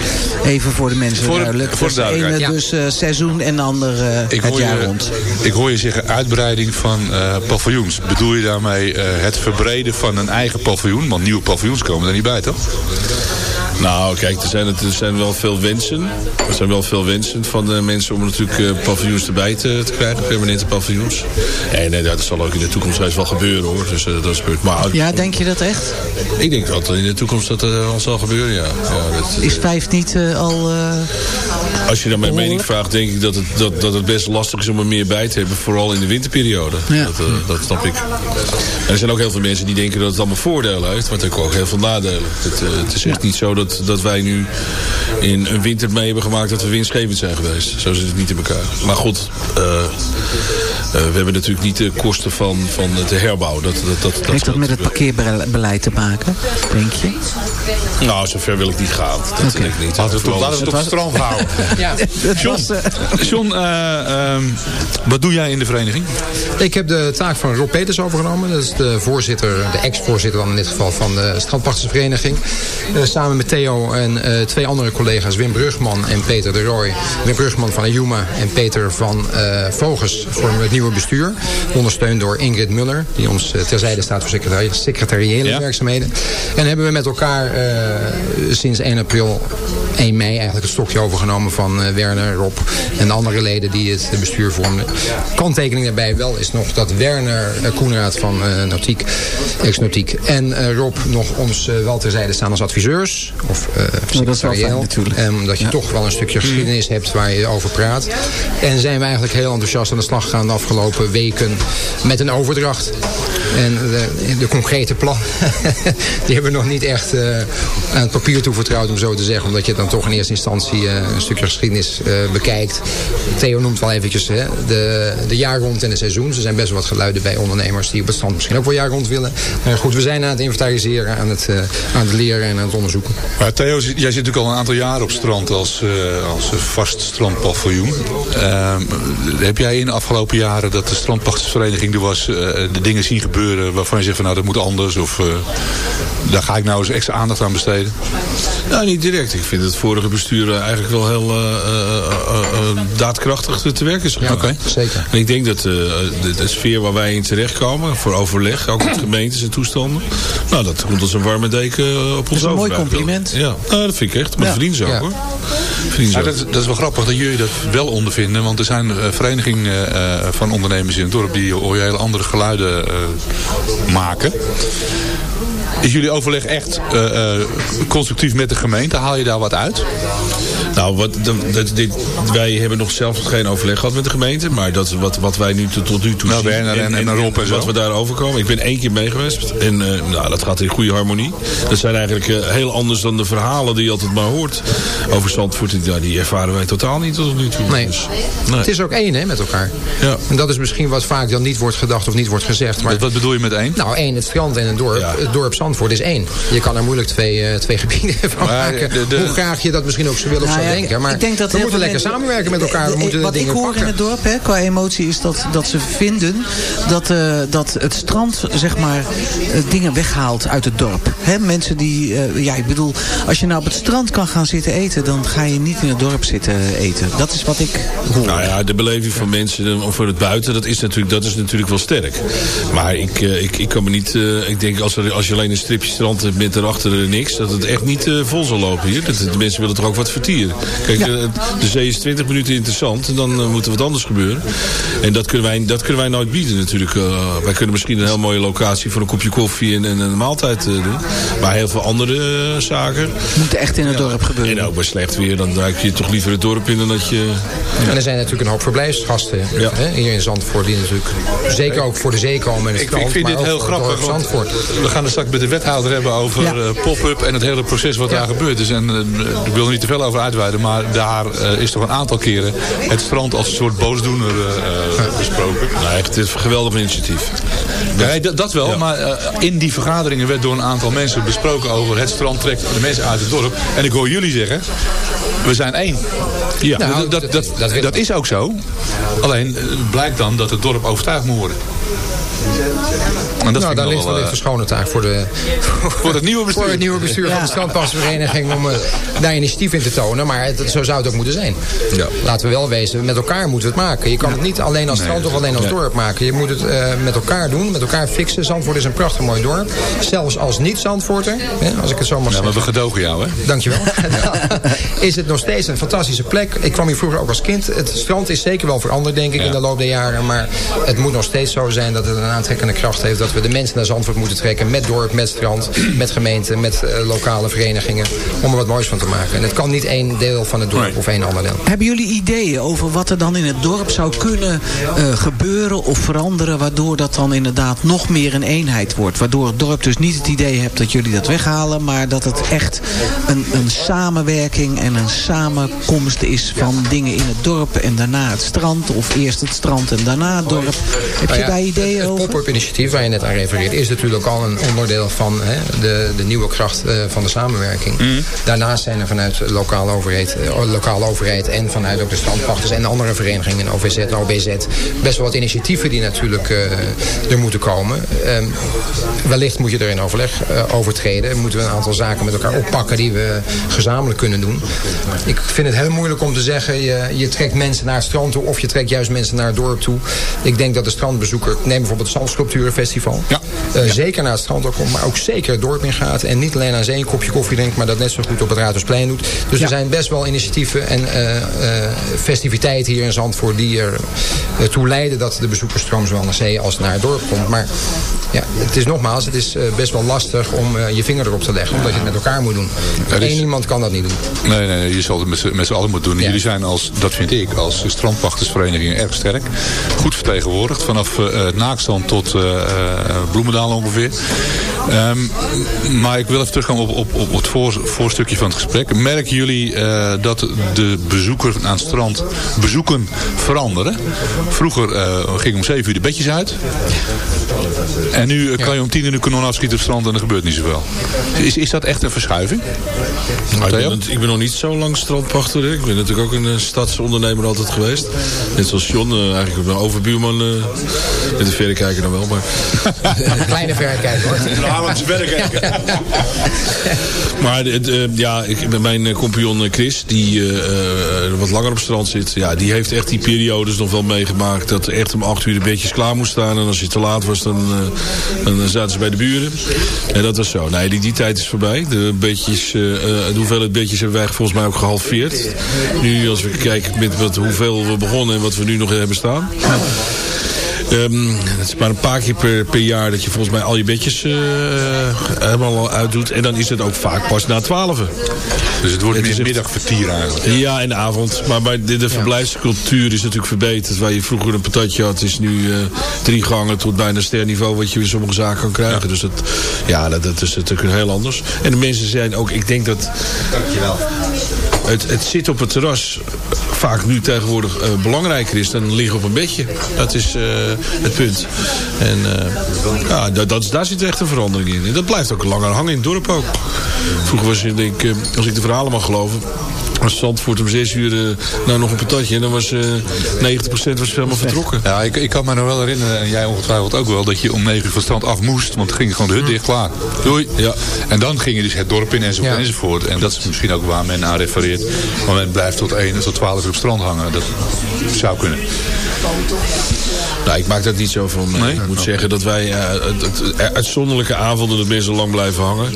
Even voor de mensen Voor de- duidelijk. voor de Dus de ene dus eh, seizoen en de ander eh, het jaar je, rond. ik hoor je zeggen uitbreiding van eh, paviljoens. Bedoel je daarmee eh, het verbreden van een eigen paviljoen? Want nieuwe paviljoens komen er niet bij, toch? Nou, kijk, er zijn, er zijn wel veel wensen. Er zijn wel veel wensen van de mensen om natuurlijk eh, paviljoens erbij te, te krijgen, permanente paviljoens. En eh, dat zal ook in de toekomst juist wel gebeuren hoor. Dus eh, dat gebeurt. Maar Ja, denk je dat echt? ik denk dat in de toekomst dat eh, al zal gebeuren, ja. ja dat, Is vijf niet al... als je naar mijn mening vraagt, denk ik dat het, dat, dat het best lastig is om er meer bij te hebben. Vooral in de winterperiode. Ja. Dat, dat snap ik. En er zijn ook heel veel mensen die denken dat het allemaal voordelen heeft. Maar het heeft ook heel veel nadelen. Het, het is echt niet zo dat, dat wij nu in een winter mee hebben gemaakt dat we winstgevend zijn geweest. Zo zit het niet in elkaar. Maar goed, eh, eh, we hebben natuurlijk niet de kosten van, van de herbouw. Dat, dat, dat, dat heeft dat met het parkeerbeleid te maken, denk je? Nou, zover wil ik niet gaan. Dat denk ik niet. Laten we het op- Vooral- laten we het strand houden. Ja. Was, eh, John, eh, ehm, wat doe jij in de vereniging? Ik heb de taak van Rob Peters overgenomen. Dat is de voorzitter, de ex-voorzitter dan in dit geval van de Strandpachtersvereniging. Eh, samen met Theo en eh, twee andere collega's, Wim Brugman en Peter de Rooij. Wim Brugman van Ayuma en Peter van eh Vogels vormen het nieuwe bestuur. Ondersteund door Ingrid Muller, die ons eh, terzijde staat voor secretari secretariële Ja. werkzaamheden. En hebben we met elkaar sinds 1 april, 1 mei eigenlijk het stokje overgenomen van Werner, Rob en de andere leden die het bestuur vormden. Kanttekening daarbij wel is nog dat Werner Koenraad van Nautiek, ex-Nautiek en Rob nog ons wel terzijde staan als adviseurs. Of uh, Nou, dat is wel fijn natuurlijk. En omdat je Ja. toch wel een stukje geschiedenis hebt waar je over praat. En zijn we eigenlijk heel enthousiast aan de slag gegaan de afgelopen weken met een overdracht. En de, de concrete plan, die hebben we nog niet echt eh, aan het papier toevertrouwd, om zo te zeggen. Omdat je dan toch in eerste instantie eh, een stukje geschiedenis bekijkt. Theo noemt wel eventjes hè, de, de jaarrond en de seizoens. Er zijn best wel wat geluiden bij ondernemers die op het strand misschien ook wel jaarrond willen. Maar goed, we zijn aan het inventariseren, aan het, aan het leren en aan het onderzoeken. Maar Theo, jij zit natuurlijk al een aantal jaren op strand als, eh, als vast strandpaviljoen. Ehm, heb jij in de afgelopen jaren dat de strandpachtersvereniging er was, eh, de dingen zien gebeuren waarvan je zegt van nou dat moet anders of eh, daar ga ik nou eens extra aandacht aan besteden? Nou, niet direct. Ik vind het vorige bestuur eigenlijk wel heel daadkrachtig te werk is gegaan. Ja, zeker. En ik denk dat de, de sfeer waar wij in terechtkomen, voor overleg, ook met gemeentes en toestanden, nou, dat komt als een warme deken op ons is een mooi over, Ja, nou, dat vind ik echt. Maar Ja. verdienen ze ook, Ja. hoor. Verdienen ze Ja, ook. dat, dat is wel grappig dat jullie dat wel ondervinden. Want er zijn eh, verenigingen eh, van ondernemers in het dorp die hoor je hele andere geluiden eh, maken. Is jullie overleg echt eh, eh, constructief met de gemeente? Haal je daar wat uit? Nou, wat, dat, dit, wij hebben nog zelf geen overleg gehad met de gemeente. Maar dat is wat, wat wij nu tot, tot nu toe Nou, zien. Werner en- en Rob en zo. Wat we daarover komen. Ik ben één keer mee geweest. En eh, nou, dat gaat in goede harmonie. Dat zijn eigenlijk eh, heel anders dan de verhalen die je altijd maar hoort. Over Zandvoort. Ja, die ervaren wij totaal niet tot nu toe. Nee. Dus, nee. Het is ook één hè, met elkaar. Ja. En dat is misschien wat vaak dan niet wordt gedacht of niet wordt gezegd. Maar Wat, wat bedoel je met één? Nou, één, het strand en het dorp. Ja. Het dorp Zandvoort is één. Je kan er moeilijk twee, eh, twee gebieden van Maar maken. de- de- Hoe graag je dat misschien ook zo wil of Nou zou ja, denken. Maar ik denk dat we moeten lekker samenwerken met elkaar. We de- moeten de wat ik hoor pakken. in het dorp, hè, qua emotie, is dat, dat ze vinden dat, eh, dat het strand zeg maar eh, dingen weghaalt uit het dorp. Hè, mensen die, eh, ja, ik bedoel, als je nou op het strand kan gaan zitten eten, dan ga je niet in het dorp zitten eten. Dat is wat ik hoor. Nou ja, de beleving van mensen voor het buiten, dat is natuurlijk, dat is natuurlijk wel sterk. Maar ik, eh, ik, ik kan me niet, eh, ik denk als, er, als je alleen een stripje strand hebt met erachter niks, dat het echt niet eh, vol zal lopen hier. Dat, de mensen willen toch ook wat vertieren. Kijk, Ja. de zee is 20 minuten interessant en dan moet er wat anders gebeuren. En dat kunnen wij, dat kunnen wij nooit bieden natuurlijk. Wij kunnen misschien een heel mooie locatie voor een kopje koffie en, en een maaltijd doen. Maar heel veel andere zaken. Moet echt in het dorp gebeuren. En ook bij slecht weer, dan duik je toch liever het dorp in dan dat je... En er zijn natuurlijk een hoop verblijfsgasten Ja. hè, hier in Zandvoort. Die natuurlijk zeker ook voor de zee komen. En het Ik, strand, ik vind dit heel het grappig. Zandvoort. we gaan het straks met de wethouder hebben over Ja. eh, pop-up en het hele proces wat Ja. daar gebeurd is. En eh, ik wil er niet te veel over uitweiden, maar daar eh, is toch een aantal keren het strand als een soort boosdoener eh, eh, besproken. Nou, echt een geweldig initiatief. Nee, dat, dat wel, Ja. maar eh, in die vergaderingen werd door een aantal mensen besproken over het strand trekt de mensen uit het dorp. En ik hoor jullie zeggen, we zijn één. Ja. dat, Nou, dat, dat- dat, dat is ook zo. Alleen eh, blijkt dan dat het dorp overtuigd moet worden. En dat nou, daar ligt wel, wellicht eh, een schone taak voor, de, voor het nieuwe bestuur. voor het nieuwe bestuur van de strandpasvereniging om eh, daar initiatief in te tonen. Maar het, zo zou het ook moeten zijn. Ja. Laten we wel wezen, met elkaar moeten we het maken. Je kan het niet alleen als strand of alleen als dorp maken. Je moet het eh, met elkaar doen, met elkaar fixen. Zandvoort is een prachtig mooi dorp. Zelfs als niet-Zandvoorter, als ik het zo mag Ja, zeggen. we gedogen jou, hè? Dankjewel. is het nog steeds een fantastische plek. Ik kwam hier vroeger ook als kind. Het strand is zeker wel veranderd, denk ik, Ja. in de loop der jaren. Maar het moet nog steeds zo zijn dat het een aantrekkende kracht heeft. Dat we de mensen naar Zandvoort moeten trekken. Met dorp, met strand, met gemeente, met eh, lokale verenigingen. Om er wat moois van te maken. En het kan niet één deel van het dorp Nee. of één ander deel. Hebben jullie ideeën over wat er dan in het dorp zou kunnen eh, gebeuren of veranderen... waardoor dat dan inderdaad nog meer een eenheid wordt? Waardoor het dorp dus niet het idee hebt dat jullie dat weghalen... maar dat het echt een, een samenwerking en een samenkomst is van dingen in het dorp... en daarna het strand of eerst het strand en daarna het dorp. Heb Nou je ja, daar ideeën Het over? pop-up initiatief waar je net aan refereert... is natuurlijk al een onderdeel van hè, de, de nieuwe kracht eh, van de samenwerking. Mhm. Daarnaast zijn er vanuit de lokale overheid, eh, lokale overheid... en vanuit ook de strandpachters en andere verenigingen... OVZ OBZ, best wel wat initiatieven die natuurlijk eh, er moeten komen. Ehm, wellicht moet je er in overleg eh, over treden. Moeten we een aantal zaken met elkaar oppakken... die we gezamenlijk kunnen doen. Ik vind het heel moeilijk om te zeggen... je, je trekt mensen naar het strand toe... of je trekt juist mensen naar het dorp toe. Ik denk dat de strandbezoeker... neem bijvoorbeeld het Zandsculpturenfestival... Ja. Eh, zeker naar het strand ook komt, maar ook zeker het dorp in gaat. En niet alleen aan zee een kopje koffie drinkt, maar dat net zo goed op het Raadhuisplein doet. Dus Ja. er zijn best wel initiatieven en eh, eh, festiviteiten hier in Zandvoort die er toe leiden dat de bezoekersstroom zowel naar zee als naar het dorp komt. Maar ja, het is nogmaals, het is best wel lastig om je vinger erop te leggen, omdat je het met elkaar moet doen. Is- Eén iemand kan dat niet doen. Nee, nee, nee, je zal het met z'n- allen moeten doen. Ja. Jullie zijn als, dat vind ik, als strandpachtersvereniging erg sterk. Goed vertegenwoordigd, vanaf Naakstand tot eh, eh, Bloemendaal ongeveer. Ehm, maar ik wil even terugkomen op, op, op het voor, voorstukje van het gesprek. Merken jullie eh, dat de bezoeker aan het strand bezoeken veranderen? Vroeger eh ging om 7 uur de bedjes uit. En nu kan je om 10 uur de kanon afschieten op het strand en er gebeurt niet zoveel. Is, is dat echt een verschuiving? Nou, ik, ben, ik ben nog niet zo lang strandpachter. hè. Ik ben natuurlijk ook een stadsondernemer altijd geweest. Net zoals John, eigenlijk een overbuurman. Met een verrekijker dan wel. Maar, Een kleine verrekijker hoor. maar het, eh, ja, ik, met mijn eh, compagnon eh, Chris, die eh, wat langer op het strand zit. Ja, die heeft echt die periodes nog wel meegemaakt. Dat er echt om acht uur de bedjes klaar moest staan. En als je te laat was, dan, dan zaten ze bij de buren. En dat was zo. Nee, die, die tijd is voorbij. De, bedjes, de hoeveelheid bedjes hebben wij volgens mij ook gehalveerd. Nu, als we kijken met wat, hoeveel we begonnen en wat we nu nog hebben staan. Ehm, het is maar een paar keer per, per jaar dat je volgens mij al je bedjes eh helemaal al uitdoet. En dan is het ook vaak pas na twaalf. Dus het wordt Het is meer echt- middagvertier eigenlijk. Ja, in de avond. Maar bij de, de verblijfscultuur is natuurlijk verbeterd. Waar je vroeger een patatje had, is nu eh, drie gangen tot bijna sterniveau wat je in sommige zaken kan krijgen. Dus dat, ja, dat, dat is natuurlijk heel anders. En de mensen zijn ook, ik denk dat het, het zitten op het terras vaak nu tegenwoordig eh, belangrijker is dan liggen op een bedje. Dat is eh, het punt. En eh, ja, dat, dat, daar zit echt een verandering in. En dat blijft ook langer hangen in het dorp ook. Vroeger was denk ik, eh, als ik de verhalen mag geloven... Als Zandvoort om zes uur eh, nou nog een patatje... en dan was eh 90% was helemaal vertrokken. Ja, ik, ik kan me nog wel herinneren, en jij ongetwijfeld ook wel, dat je om 9 uur van strand af moest. Want dan ging gewoon de hut dicht, klaar. Doei. Ja. En dan ging je dus het dorp in enzovoort Ja. enzovoort. En dat is misschien ook waar men aan refereert. Maar men blijft tot 1 tot 12 uur op strand hangen. Dat zou kunnen. Nou, ik maak dat niet zo van. Nee? Ik moet zeggen dat wij eh, het, het- uitzonderlijke avonden dat mensen lang blijven hangen.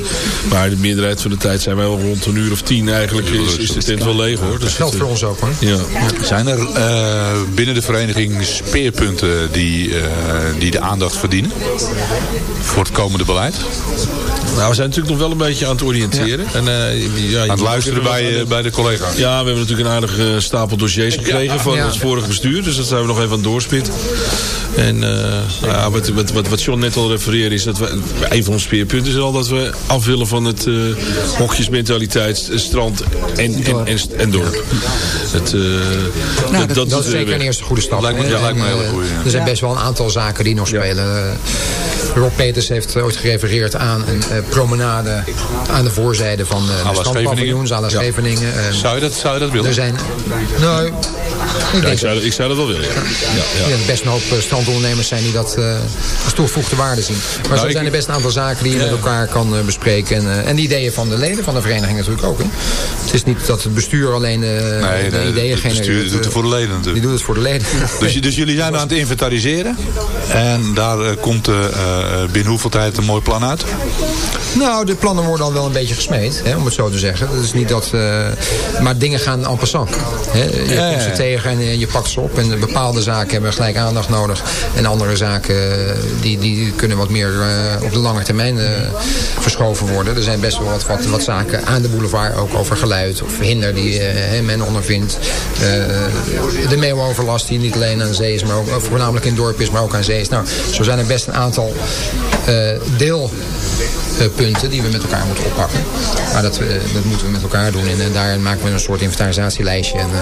Maar de meerderheid van de tijd zijn wij al rond een uur of tien eigenlijk. Is, tent wel leeg hoor. Dus Dat geldt voor ons ook hoor. Ja. Zijn er eh, binnen de vereniging speerpunten die, eh, die de aandacht verdienen? Voor het komende beleid? Nou, we zijn natuurlijk nog wel een beetje aan het oriënteren. En, eh, ja, Aan het luisteren bij, eh, bij de collega's. Ja, we hebben natuurlijk een aardige stapel dossiers gekregen van Ja. het vorige bestuur. Dus dat zijn we nog even aan het doorspitten. En eh, nou ja, wat, wat, wat, wat John net al refereerde is dat we... Een van onze speerpunten is al dat we af willen van het eh hokjesmentaliteit, eh, strand en, en, en, en dorp. Het, eh, Nou, dat, dat is zeker weg. een eerste goede stap. Lijkt me- hè. ja, lijkt me En, een hele eh, goeie, ja. Er zijn best wel een aantal zaken die nog spelen. Eh, Rob Peters heeft ooit gerefereerd aan een eh, promenade aan de voorzijde van eh, de strandpaviljoens aan de Ja. Scheveningen. Eh, Zou je dat, zou je dat willen? er zijn... Nou, ik Ja, denk ik, zou, ik zou dat wel willen. Ja. Ja, best een hoop eh, strandondernemers zijn die dat eh, als toegevoegde waarde zien. Maar zo ik- zijn er best een aantal zaken die je met elkaar kan eh, bespreken. En, eh, en de ideeën van de leden van de vereniging natuurlijk ook. Hè. Het is niet dat het bestuur alleen eh, Nee, de nee, ideeën het bestuur doet het voor de leden Die natuurlijk. doet het voor de leden. Dus, dus jullie zijn aan het inventariseren. En daar eh, komt eh, binnen hoeveel tijd een mooi plan uit? Nou, de plannen worden al wel een beetje gesmeed, hè, om het zo te zeggen. Dat is niet dat, eh, maar dingen gaan en passant. Hè. Je Ja, komt ze tegen en eh, je pakt ze op. En bepaalde zaken hebben gelijk aandacht nodig. En andere zaken eh, die, die kunnen wat meer op de lange termijn verschoven worden. Er zijn best wel wat, wat, wat zaken aan de boulevard, ook over geluid of hinder die men ondervindt. De meeuwoverlast die niet alleen aan zee is, maar ook, voornamelijk in dorp is, maar ook aan zee is. Nou, zo zijn er best een aantal deel eh, punten die we met elkaar moeten oppakken. Maar dat, eh, dat moeten we met elkaar doen. En eh, daar maken we een soort inventarisatielijstje en eh,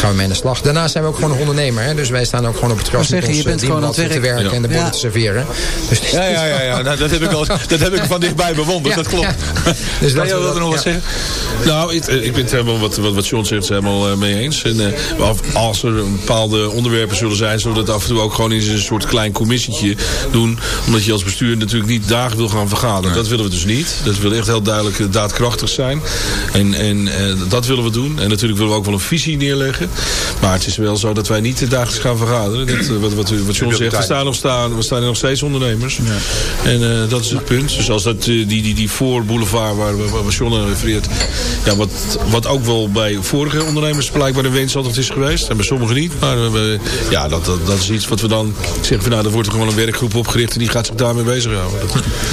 gaan we mee aan de slag. Daarnaast zijn we ook gewoon een ondernemer. Hè? Dus wij staan ook gewoon op het terras zeg je, bent gewoon aan het te werk. werken en de borden Ja. te serveren. Dus, Ja, ja, ja, ja. Nou, dat, heb ik al, dat heb ik van dichtbij bewonderd, dat klopt. Dus dat- wilde nog wat ja. zeggen? Nou, ik, ik ben het helemaal wat, wat, wat John zegt helemaal mee eens. En, eh, als- er een bepaalde onderwerpen zullen zijn, zullen we dat af en toe ook gewoon in een soort klein commissietje doen. Omdat je als bestuur natuurlijk niet dagen wil gaan vergaderen. Dat willen we dus niet. Dat wil echt heel duidelijk eh, daadkrachtig zijn. En, en eh, dat willen we doen. En natuurlijk willen we ook wel een visie neerleggen. Maar het is wel zo dat wij niet dagelijks gaan vergaderen. Dat, eh, wat, wat, wat John zegt, we staan, nog staan, we staan nog steeds ondernemers. En eh, dat is het punt. Dus als dat, die, die, die voorboulevard waar, waar, waar John aan refereert. Ja, wat, wat ook wel bij vorige ondernemers blijkbaar een wens altijd is geweest. En bij sommigen niet. Maar we- ja, dat, dat, dat is iets wat we dan zeggen. Van, nou, er wordt er gewoon een werkgroep opgericht en die gaat zich daarmee bezighouden.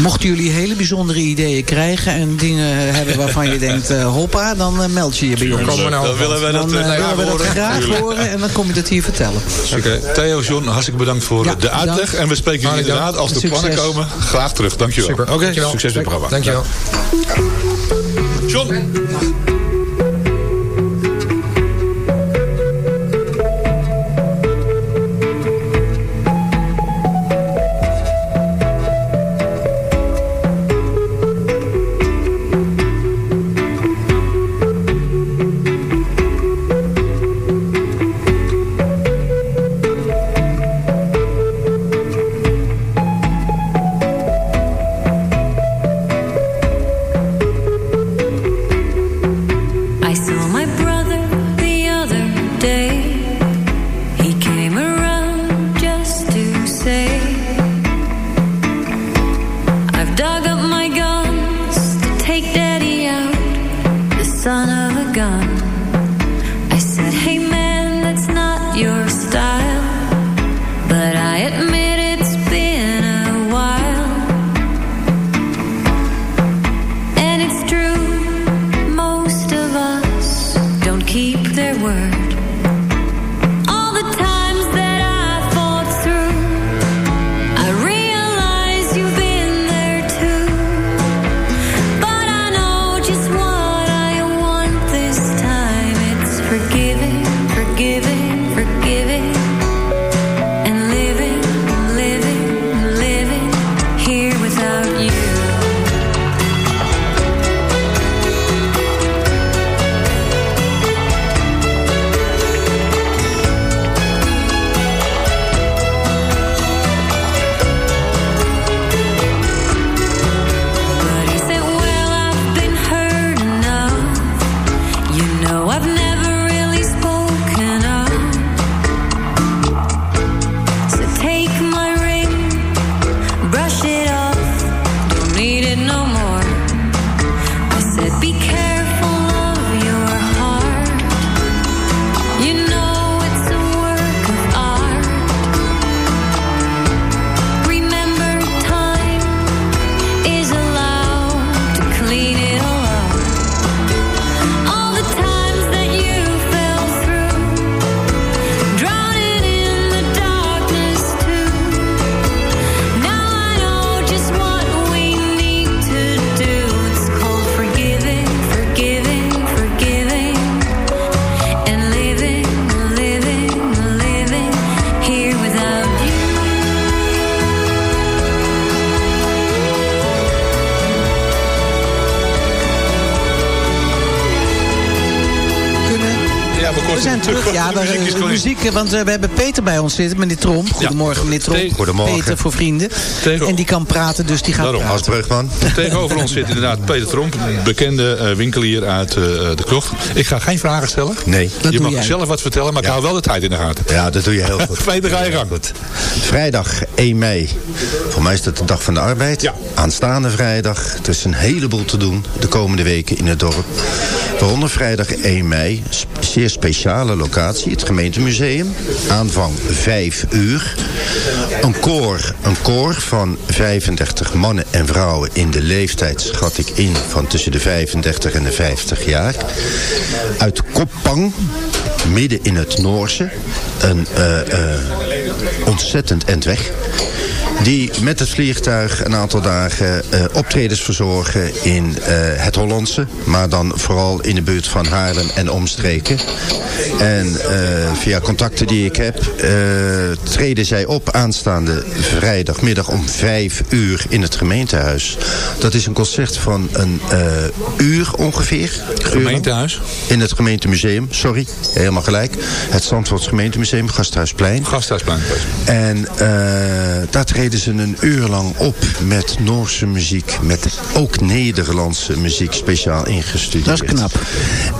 Mochten jullie hele bijzondere ideeën krijgen en dingen hebben waarvan je denkt, eh, hoppa, dan eh, meld je je bij ons. komen we nou Dan willen wij dat Dan eh, graag willen we dat horen. graag Tuurlijk. horen en dan kom je dat hier vertellen. Oké, Theo, John, hartstikke bedankt voor Ja, de uitleg. bedankt. En we spreken jullie Hartelijk inderdaad, als de Succes. plannen komen, graag terug. Dankjewel. Super. Oké, Dankjewel. succes met het programma. Dankjewel. John. We, zijn terug. Ja, de we, muziek is in. muziek, want eh, we hebben Peter bij ons zitten, meneer Tromp. Goedemorgen, meneer Tromp. Goedemorgen. Peter voor vrienden. Tegen- En die kan praten, dus die gaat Daarom, praten. Brugman. Tegenover ons zit inderdaad Peter Tromp, bekende eh, winkelier uit eh, de krocht. Ik ga geen vragen stellen. Nee. Dat je mag jij. zelf wat vertellen, maar ik Ja. hou wel de tijd in de gaten. Ja, dat doe je heel goed. Peter, ga je gang. Goed. Vrijdag 1 mei. Voor mij is dat de dag van de arbeid. Ja. Aanstaande vrijdag. Er is een heleboel te doen de komende weken in het dorp. Waaronder vrijdag 1 mei. Zeer speciale locatie. Het gemeentemuseum. Aanvang 5 uur. Een koor. Een koor van 35 mannen en vrouwen in de leeftijd schat ik in van tussen de 35 en de 50 jaar. Uit Koppang. Midden in het Noorse. Een eh, eh, ontzettend end weg. Die met het vliegtuig een aantal dagen eh, optredens verzorgen in eh, het Hollandse. Maar dan vooral in de buurt van Haarlem en omstreken. En eh, via contacten die ik heb treden zij op aanstaande vrijdagmiddag om vijf uur in het gemeentehuis. Dat is een concert van een uur ongeveer. Gemeentehuis? In het gemeentemuseum, sorry. Helemaal gelijk. Het Zandvoorts gemeentemuseum, Gasthuisplein. Gasthuisplein. En daar treden ze een uur lang op met Noorse muziek. Met ook Nederlandse muziek speciaal ingestudeerd. Dat is knap.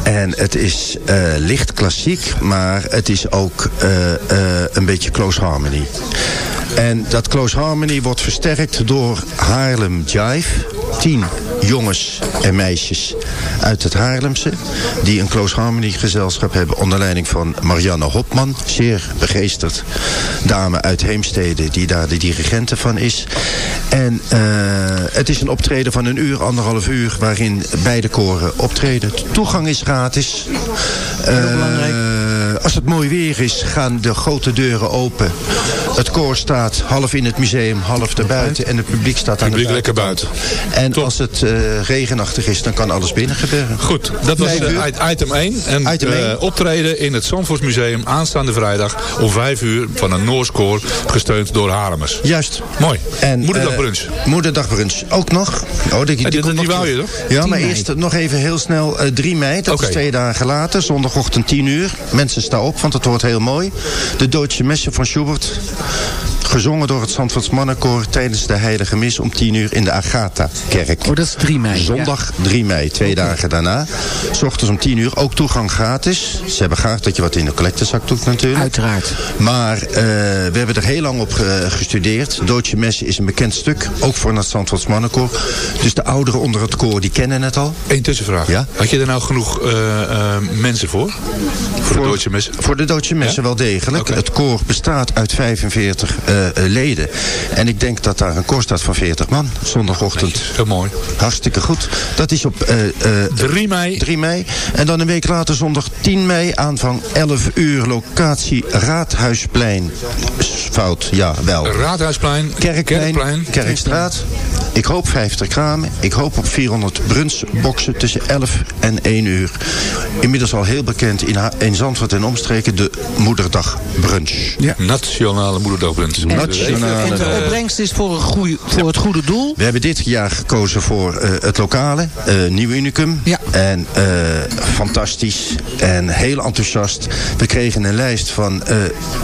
En het is eh, licht klassiek, maar het is ook eh, eh, een beetje close harmony. En dat close harmony wordt versterkt door Haarlem Jive. Tien jongens en meisjes uit het Haarlemse. Die een close harmony gezelschap hebben onder leiding van Marianne Hopman. Zeer begeesterd dame uit Heemstede die daar de dirigente van is. En eh, het is een optreden van een uur, anderhalf uur waarin beide koren optreden. Toegang is gratis. Eh, als het mooi weer is, gaan de grote deuren open. Het koor staat half in het museum, half daarbuiten. En het publiek staat aan Publiek de lekker buiten. En als het eh, regenachtig is, dan kan alles binnen gebeuren. Goed, dat was it- item 1. En Item eh, optreden in het Zandvoortsmuseum aanstaande vrijdag om 5 uur van een Noors koor gesteund door Haarlemers. Juist. Mooi. En, Moederdagbrunch. eh, moederdagbrunch. Ook nog. Oh, die, die- die komt nog wou je toch? Ja, 10 maar eerst nog even heel snel eh 3 mei. Dat is twee dagen later. Zondagochtend 10 uur. Mensen staan op, want het wordt heel mooi. De Deutsche Messe van Schubert. Gezongen door het Zandvoorts Mannenkoor tijdens de heilige mis om 10 uur in de Agatha-kerk. Oh, dat is 3 mei. Zondag 3 mei, twee dagen daarna. S ochtends om 10 uur, ook toegang gratis. Ze hebben graag dat je wat in de collectezak doet natuurlijk. Uiteraard. Maar eh, we hebben er heel lang op ge- gestudeerd. Deutsche Messe is een bekend stuk, ook voor het Zandvoorts Mannenkoor. Dus de ouderen onder het koor, die kennen het al. Eén tussenvraag. Ja? Had je er nou genoeg eh, eh, mensen voor? Voor, de Deutsche Messe? Voor de Duitse Messe Ja? wel degelijk. Het koor bestaat uit 45 eh, eh, leden. En ik denk dat daar een koor staat van 40 man. Zondagochtend. Heel mooi. Hartstikke goed. Dat is op eh, eh, 3 mei. 3 mei. En dan een week later zondag 10 mei. Aanvang 11 uur. Locatie Raadhuisplein. Fout, ja, wel. Raadhuisplein. Kerkplein, Kerkplein. Kerkstraat. Ik hoop 50 kramen. Ik hoop op 400 brunsboxen tussen 11 en 1 uur. Inmiddels al heel bekend in, in Zandvoort en omstreken de Moederdag Brunch. Ja. Nationale Moederdagbrunch. Nationale En de opbrengst is voor, een goeie, voor het goede doel. We hebben dit jaar gekozen voor eh, het lokale, eh Nieuw Unicum. Ja. En eh, fantastisch en heel enthousiast. We kregen een lijst van eh,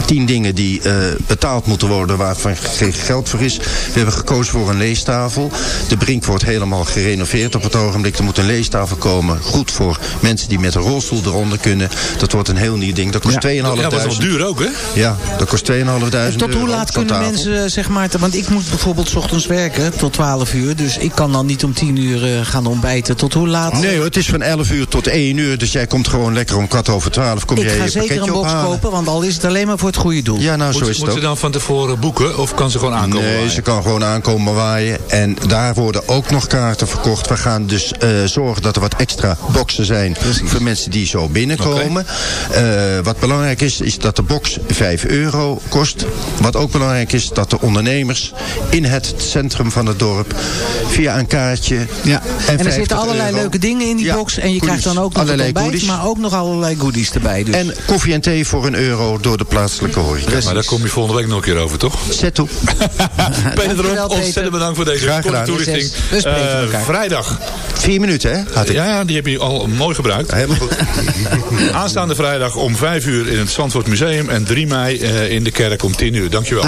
tien dingen die eh, betaald moeten worden waarvan geen geld voor is. We hebben gekozen voor een leestafel. De Brink wordt helemaal gerenoveerd op het ogenblik. Er moet een leestafel komen. Goed voor mensen die met een rolstoel eronder kunnen. Dat wordt een heel nieuw ding. Dat kost 2.500. Ja, dat was wel duur ook, hè? Ja, dat kost 2.500 En tot hoe euro, laat kunnen tafel. mensen, zeg maar, want ik moet bijvoorbeeld 's ochtends werken tot 12 uur. Dus ik kan dan niet om 10 uur eh, gaan ontbijten. Tot hoe laat? Nee hoor, het is van 11 uur tot 1 uur. Dus jij komt gewoon lekker om kwart over 12. Kom ik jij ga je zeker een box ophalen. kopen, want al is het alleen maar voor het goede doel. Ja, nou zo Moet, is het moet ze dan van tevoren boeken of kan ze gewoon aankomen? Nee, waaien? ze kan gewoon aankomen waaien. En daar worden ook nog kaarten verkocht. We gaan dus eh, zorgen dat er wat extra boxen zijn voor mensen die zo binnenkomen. Eh, wat belangrijk is, is dat de box 5 euro kost. Wat ook belangrijk is, dat de ondernemers in het centrum van het dorp via een kaartje Ja. En, er 50 zitten allerlei euro. leuke dingen in die Ja, box. En je goodies. krijgt dan ook nog Allerlei een ontbijt, goodies. maar ook nog allerlei goodies erbij. Dus. En koffie en thee voor een euro door de plaatselijke horeca. Maar daar kom je volgende week nog een keer over, toch? Zet toe. Peter Drop, Peter. ontzettend bedankt voor deze Graag korte gedaan. toelichting. Eh, vrijdag. Vier minuten, hè? Had ik. Ja, ja, die heb je al mooi gebruikt. Helemaal goed. Aanstaande vrijdag om 5 uur in het Zandvoort Museum. En 3 mei eh, in de kerk om 10 uur. Dankjewel.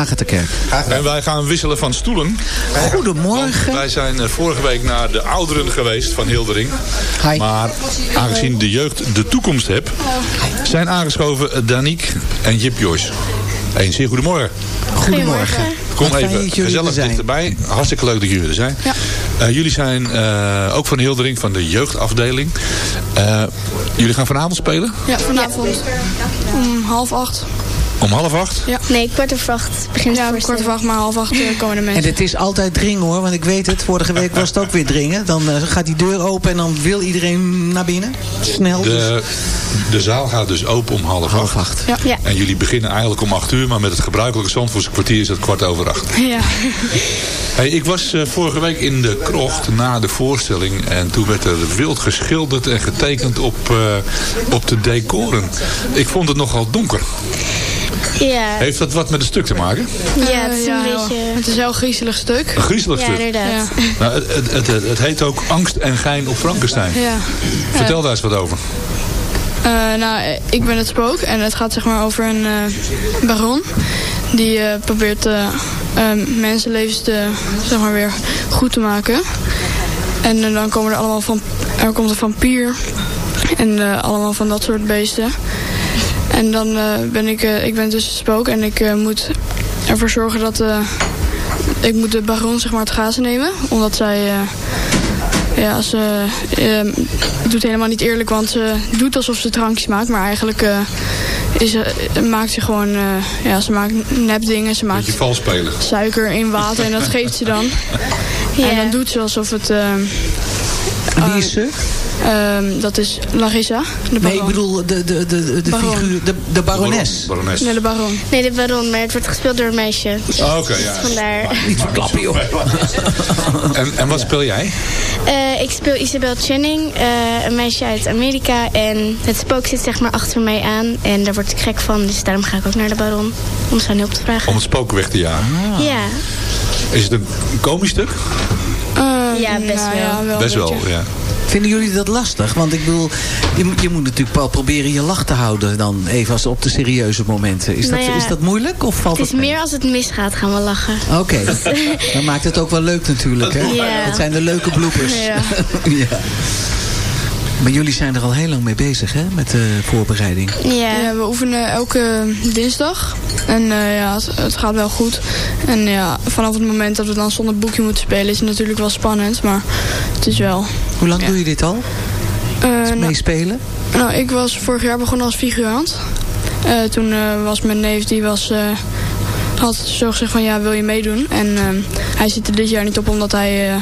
En wij gaan wisselen van stoelen. Goedemorgen. Wij zijn er vorige week naar de ouderen geweest van Hildering. Hi. Maar aangezien de jeugd de toekomst heeft, zijn aangeschoven Daniek en Jip Joyce. Een zeer goedemorgen. Goedemorgen. Kom even gezellig er dichterbij. Hartstikke leuk dat jullie er zijn. Eh, jullie zijn eh, ook van Hildering, van de jeugdafdeling. Eh, jullie gaan vanavond spelen? Ja, vanavond om half acht. Om half acht? Ja. Nee, kwart over acht begint Ja, kwart over acht, maar half acht eh, komen de En mensen. het is altijd dringen hoor, want ik weet het. Vorige week was het ook weer dringen. Dan eh, gaat die deur open en dan wil iedereen naar binnen. Snel. dus. De, de zaal gaat dus open om half, Half acht. Ja. Ja. En jullie beginnen eigenlijk om acht uur, maar met het gebruikelijke Zandvoortse kwartier is het kwart over acht. Ja. Hey, ik was eh, vorige week in de krocht na de voorstelling en toen werd er wild geschilderd en getekend op, eh, op de decoren. Ik vond het nogal donker. Ja, Heeft dat wat met het stuk te maken? ja het is een ja, beetje... Het is een heel griezelig stuk. Een griezelig Ja, stuk. inderdaad. Nou, het, het, het, het- het heet ook Angst en Gein op Frankenstein. Ja. Vertel daar eens wat over. Eh, nou, ik ben het spook en het gaat zeg maar over een eh, baron. Die eh, probeert mensenlevens te, zeg maar weer goed te maken. En dan komen er allemaal van, er komt een vampier en eh, allemaal van dat soort beesten. En dan eh, ben ik, eh, ik ben dus het spook en ik eh, moet ervoor zorgen dat, eh, ik moet de baron zeg maar het gazen nemen. Omdat zij, eh, ja, ze doet helemaal niet eerlijk, want ze doet alsof ze drankjes maakt. Maar eigenlijk eh, is, maakt ze gewoon, eh, ja, ze maakt nepdingen. Ze maakt suiker in water en dat geeft ze dan. En dan doet ze alsof het... wie is ze? Ehm, dat is Larissa, de baron. Nee, ik bedoel de, de, de, de, Baron. figuur, de, de barones. Barones. Nee, de baron. Nee, de baron, maar het wordt gespeeld door een meisje. Oh, Oké, ja. Vandaar. Niet verklappen joh. En, en wat speel jij? Eh, ik speel Isabel Channing, eh, een meisje uit Amerika. En het spook zit zeg maar achter mij aan. En daar word ik gek van, dus daarom ga ik ook naar de baron. Om zijn hulp te vragen. Om het spook weg te jagen. Ja, Is het een komisch stuk? Eh, Ja, best nou wel. Ja, wel Best wel, ja. Vinden jullie dat lastig? Want ik bedoel, je, moet- je moet natuurlijk wel proberen je lach te houden dan even als op de serieuze momenten. Is, Nou dat, ja, is dat moeilijk of valt het is dat mee? meer als het misgaat gaan we lachen. Oké, dan maakt het ook wel leuk natuurlijk. Hè? Ja. Het zijn de leuke bloepers. Ja. ja. Maar jullie zijn er al heel lang mee bezig, hè? Met de voorbereiding. Ja, Ja, we oefenen elke dinsdag. En eh, ja, het, het gaat wel goed. En ja, vanaf het moment dat we dan zonder boekje moeten spelen... is het natuurlijk wel spannend, maar het is wel... Hoe lang Ja. doe je dit al? Eh, nou, Meespelen? nou, ik was vorig jaar begonnen als figurant. Eh, toen eh, was mijn neef, die was... eh, had zo gezegd van ja, wil je meedoen? En eh, hij zit er dit jaar niet op omdat hij eh,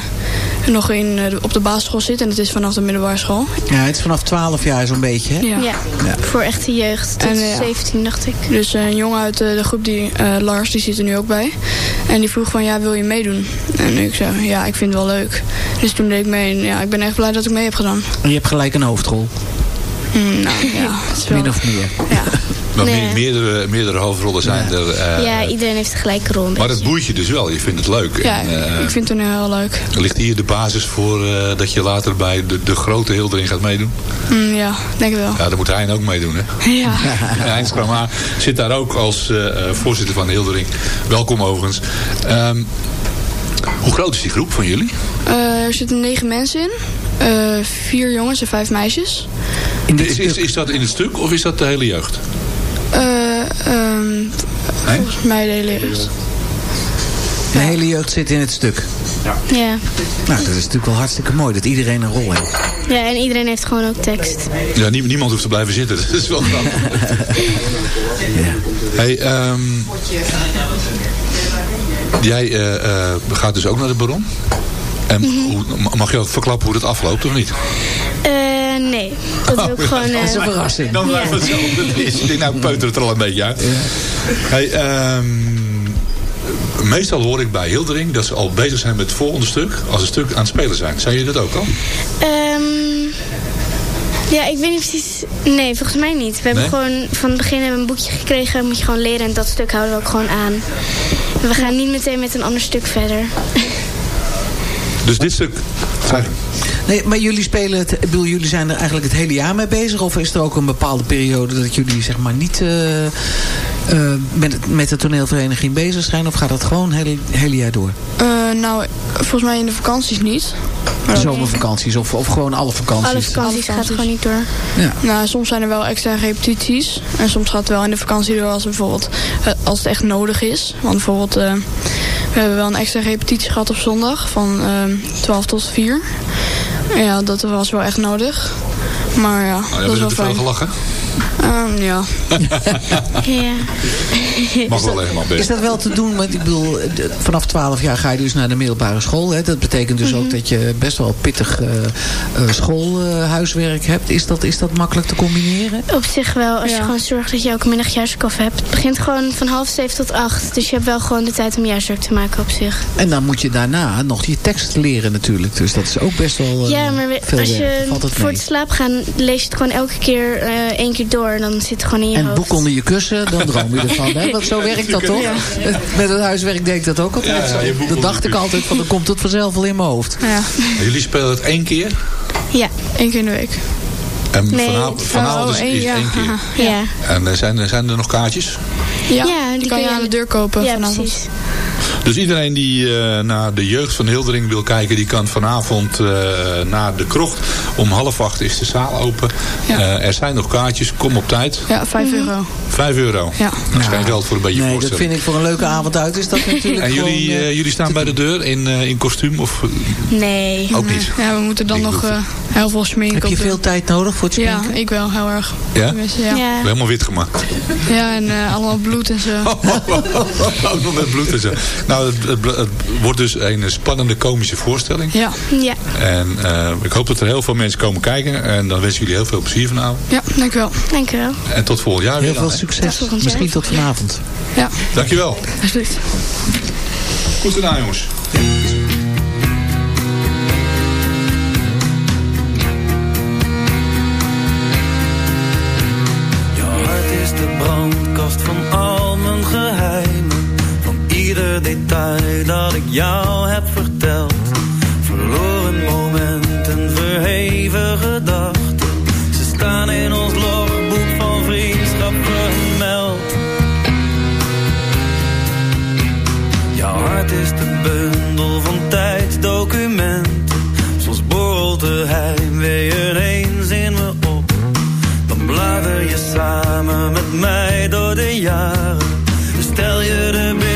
nog in, eh, op de basisschool zit. En het is vanaf de middelbare school. Ja, het is vanaf 12 jaar zo'n beetje, hè? Ja. ja. Ja. voor echte jeugd. Tot En, ja. 17 dacht ik. Dus eh, een jongen uit eh, de groep, die, eh, Lars, die zit er nu ook bij. En die vroeg van, ja, wil je meedoen? En ik zei, ja, ik vind het wel leuk. Dus toen deed ik mee en ja, ik ben echt blij dat ik mee heb gedaan. En je hebt gelijk een hoofdrol. Mm, nou, ja, het is wel... Min of meer. Ja. Maar Nee. me- meerdere, meerdere hoofdrollen zijn er. eh, ja, iedereen heeft gelijk een rol. maar het boeit je dus wel. Je vindt het leuk. ja, En, eh, ik vind het nu heel leuk. Ligt hier de basis voor eh, dat je later bij de, de grote Hildering gaat meedoen? Mm, ja, denk ik wel. Ja, daar moet Hein ook meedoen, hè? Ja. Hein Skrama zit daar ook als voorzitter van de Hildering. Welkom overigens. Ehm, hoe groot is die groep van jullie? Eh, er zitten negen mensen in. Eh, vier jongens en vijf meisjes. Is, is, is dat in het stuk of is dat de hele jeugd? Nee? volgens mij de hele jeugd. de hele jeugd zit in het stuk. Ja. Nou, dat is natuurlijk wel hartstikke mooi dat iedereen een rol heeft. ja, en iedereen heeft gewoon ook tekst. Ja, nie- niemand hoeft te blijven zitten. Dat is wel grappig. Hey, ehm, jij eh, eh, gaat dus ook naar de Baron? En hoe, mag je ook verklappen hoe het afloopt of niet? Eh, nee, dat wil ik Oh, gewoon... eh, Dat is een verrassing. Dan blijft het zo. Dat is- Ik denk, nou, peuter het er al een beetje uit. Hey, ehm, meestal hoor ik bij Hildering dat ze al bezig zijn met het volgende stuk. Als een stuk aan het spelen zijn. Zijn jullie dat ook al? Ehm, ja, ik weet niet precies. Nee, volgens mij niet. We hebben Nee? gewoon van het begin hebben we een boekje gekregen. Moet je gewoon leren en dat stuk houden we ook gewoon aan. We gaan niet meteen met een ander stuk verder. Dus dit stuk... Nee, maar jullie spelen het, ik bedoel, jullie zijn er eigenlijk het hele jaar mee bezig? Of is er ook een bepaalde periode dat jullie zeg maar niet eh, eh, met, het- met de toneelvereniging bezig zijn? Of gaat dat gewoon het hele, hele jaar door? Eh, nou, volgens mij in de vakanties niet. Maar De zomervakanties of, of gewoon alle vakanties? Alle vakanties gaat gewoon niet door. Ja. Nou, soms zijn er wel extra repetities. En soms gaat het wel in de vakantie door als, bijvoorbeeld, als het echt nodig is. Want bijvoorbeeld, eh, we hebben wel een extra repetitie gehad op zondag van eh 12 tot 4. Ja, dat was wel echt nodig. Maar ja, Oh, dat is wel te veel fijn. gelachen? Ehm, ja. ja. Mag wel helemaal best. Is dat wel te doen? Want ik bedoel, vanaf 12 jaar ga je dus naar de middelbare school. Hè? Dat betekent dus ook dat je best wel pittig eh, eh, schoolhuiswerk hebt. Is dat, is dat makkelijk te combineren? Op zich wel, als je gewoon zorgt dat je ook een middag juistwerk hebt. Het begint gewoon van half zeven tot acht. Dus je hebt wel gewoon de tijd om juistwerk te maken op zich. En dan moet je daarna nog je tekst leren natuurlijk. Dus dat is ook best wel eh, ja, maar we- veel als je voor het slaap gaan, lees je het gewoon elke keer eh, één keer door. En dan zit het gewoon in je En hoofd. boek onder je kussen, dan droom je ervan. Hè? Want zo werkt dat toch? Ja. Met het huiswerk deed ik dat ook altijd zo. Dat dacht ik altijd, van dan komt het vanzelf wel in mijn hoofd. Ja. Jullie spelen het één keer? Ja. Eén keer in de week. En Nee, vanavond, vanavond is, Oh, één- is ja. één keer. Ja. En eh, zijn, er- zijn er nog kaartjes? Ja, Ja, die kan je aan de deur kopen Ja, vanavond. precies. Dus iedereen die eh, naar de jeugd van Hildering wil kijken... die kan vanavond eh, naar de krocht. Om half acht is de zaal open. Ja. Eh, er zijn nog kaartjes. Kom op tijd. Ja, 5 euro. Vijf euro. Ja. Dat is geen geld voor een beetje Nee, dat vind ik voor een leuke avond uit. Is dat natuurlijk En jullie, gewoon, eh, eh, jullie staan bij de deur in, eh, in kostuum? Of Nee. ook niet? Ja, we moeten dan Ik nog eh, heel veel smink Heb je doen. veel tijd nodig voor het Ja, sprinken? ik wel, heel erg. Ja? Tenminste, Ja, ja. Helemaal wit gemaakt. en eh, allemaal bloed en zo. Ook nog met bloed en zo. Nou, het, het- het wordt dus een spannende komische voorstelling. Ja. Ja. En eh, ik hoop dat er heel veel mensen komen kijken. En dan wensen jullie heel veel plezier vanavond. Ja, dankjewel. Dank u wel. En tot volgend jaar weer. Heel dan, veel. Succes. Misschien tot vanavond. Ja, Dankjewel. alsjeblieft. Goed gedaan jongens. Je hart is de brandkast van al mijn geheimen. Van ieder detail dat ik jou heb samen met mij door de jaren. Stel je de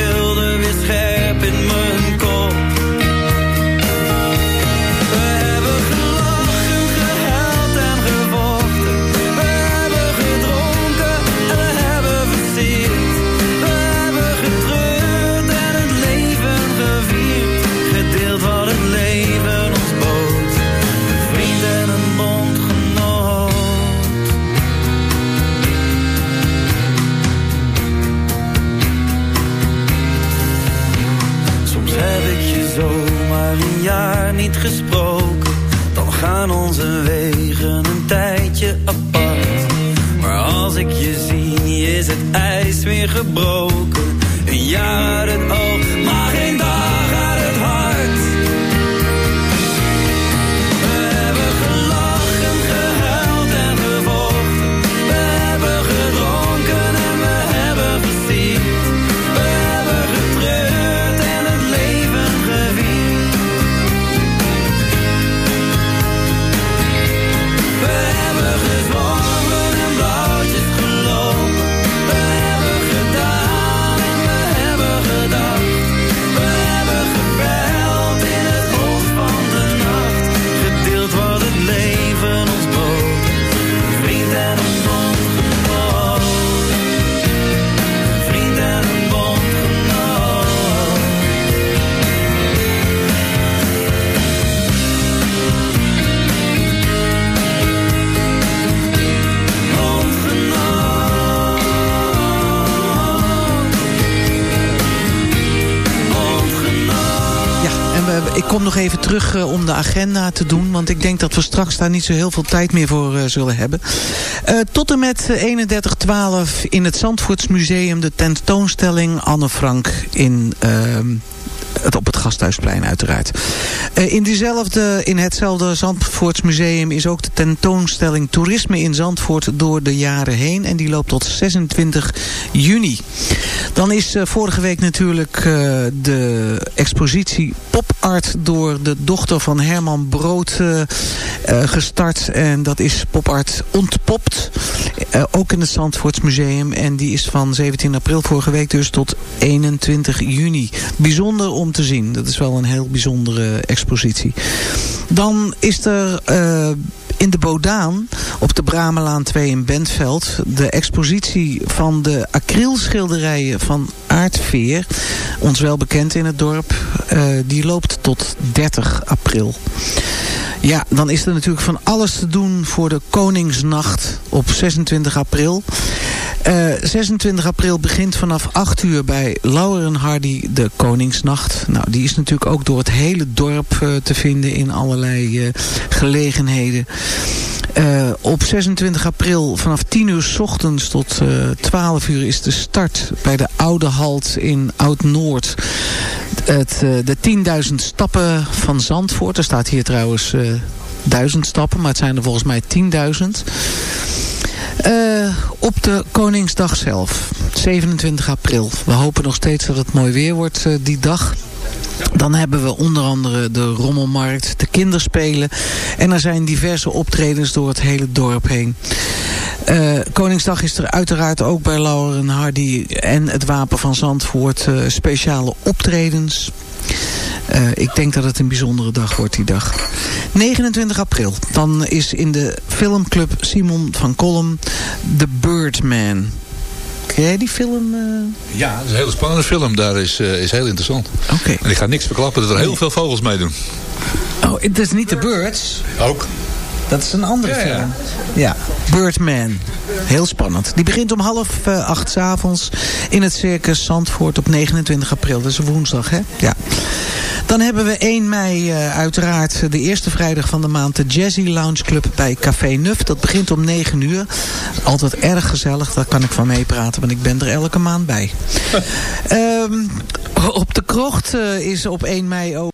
agenda te doen. Want ik denk dat we straks daar niet zo heel veel tijd meer voor eh, zullen hebben. Eh, tot en met eh, 31-12 in het Zandvoortsmuseum de tentoonstelling Anne Frank in... ehm, het op het Gasthuisplein uiteraard. Eh, in, diezelfde, in hetzelfde Zandvoortsmuseum is ook de tentoonstelling Toerisme in Zandvoort door de jaren heen. En die loopt tot 26 juni. Dan is eh, vorige week natuurlijk eh, de expositie Pop Art door de dochter van Herman Brood gestart. En dat is Pop Art Ontpopt. Ook in het Zandvoortsmuseum. En die is van 17 april vorige week dus tot 21 juni. Bijzonder om te zien. Dat is wel een heel bijzondere expositie. Dan is er... eh, in de Bodaan op de Bramelaan 2 in Bentveld... de expositie van de acrylschilderijen van Aardveer... ons wel bekend in het dorp, eh, die loopt tot 30 april. Ja, dan is er natuurlijk van alles te doen voor de Koningsnacht op 26 april. Uh, 26 april begint vanaf 8 uur bij Lauren Hardy de Koningsnacht. Nou, die is natuurlijk ook door het hele dorp uh, te vinden in allerlei uh, gelegenheden. Op 26 april vanaf 10 uur s ochtends tot uh, 12 uur is de start bij de Oude Halt in Oud-Noord. De 10.000 stappen van Zandvoort. Er staat hier trouwens 1000 stappen, maar het zijn er volgens mij 10.000. Uh, op de Koningsdag zelf, 27 april. We hopen nog steeds dat het mooi weer wordt uh, die dag. Dan hebben we onder andere de rommelmarkt, de kinderspelen. En er zijn diverse optredens door het hele dorp heen. Uh, Koningsdag is er uiteraard ook bij Lauren Hardy en het Wapen van Zandvoort speciale optredens. Uh, ik denk dat het een bijzondere dag wordt die dag. 29 april. Dan is in de filmclub Simon van Kolm The Birdman. Ken jij die film? Uh... Ja, het is een hele spannende film. Daar is, uh, is heel interessant. Oké. Okay. En ik ga niks verklappen dat er heel veel vogels meedoen. Oh, het is niet The Birds. Ook. Dat is een andere ja, film. Ja. ja, Birdman. Heel spannend. Die begint om half uh, acht s avonds in het Circus Zandvoort op 29 april. Dat is woensdag, hè? Ja. Dan hebben we 1 mei uh, uiteraard de eerste vrijdag van de maand... de Jazzy Lounge Club bij Café Nuf. Dat begint om 9 uur. Altijd erg gezellig, daar kan ik van meepraten... want ik ben er elke maand bij. um, op de krocht uh, is op 1 mei ook...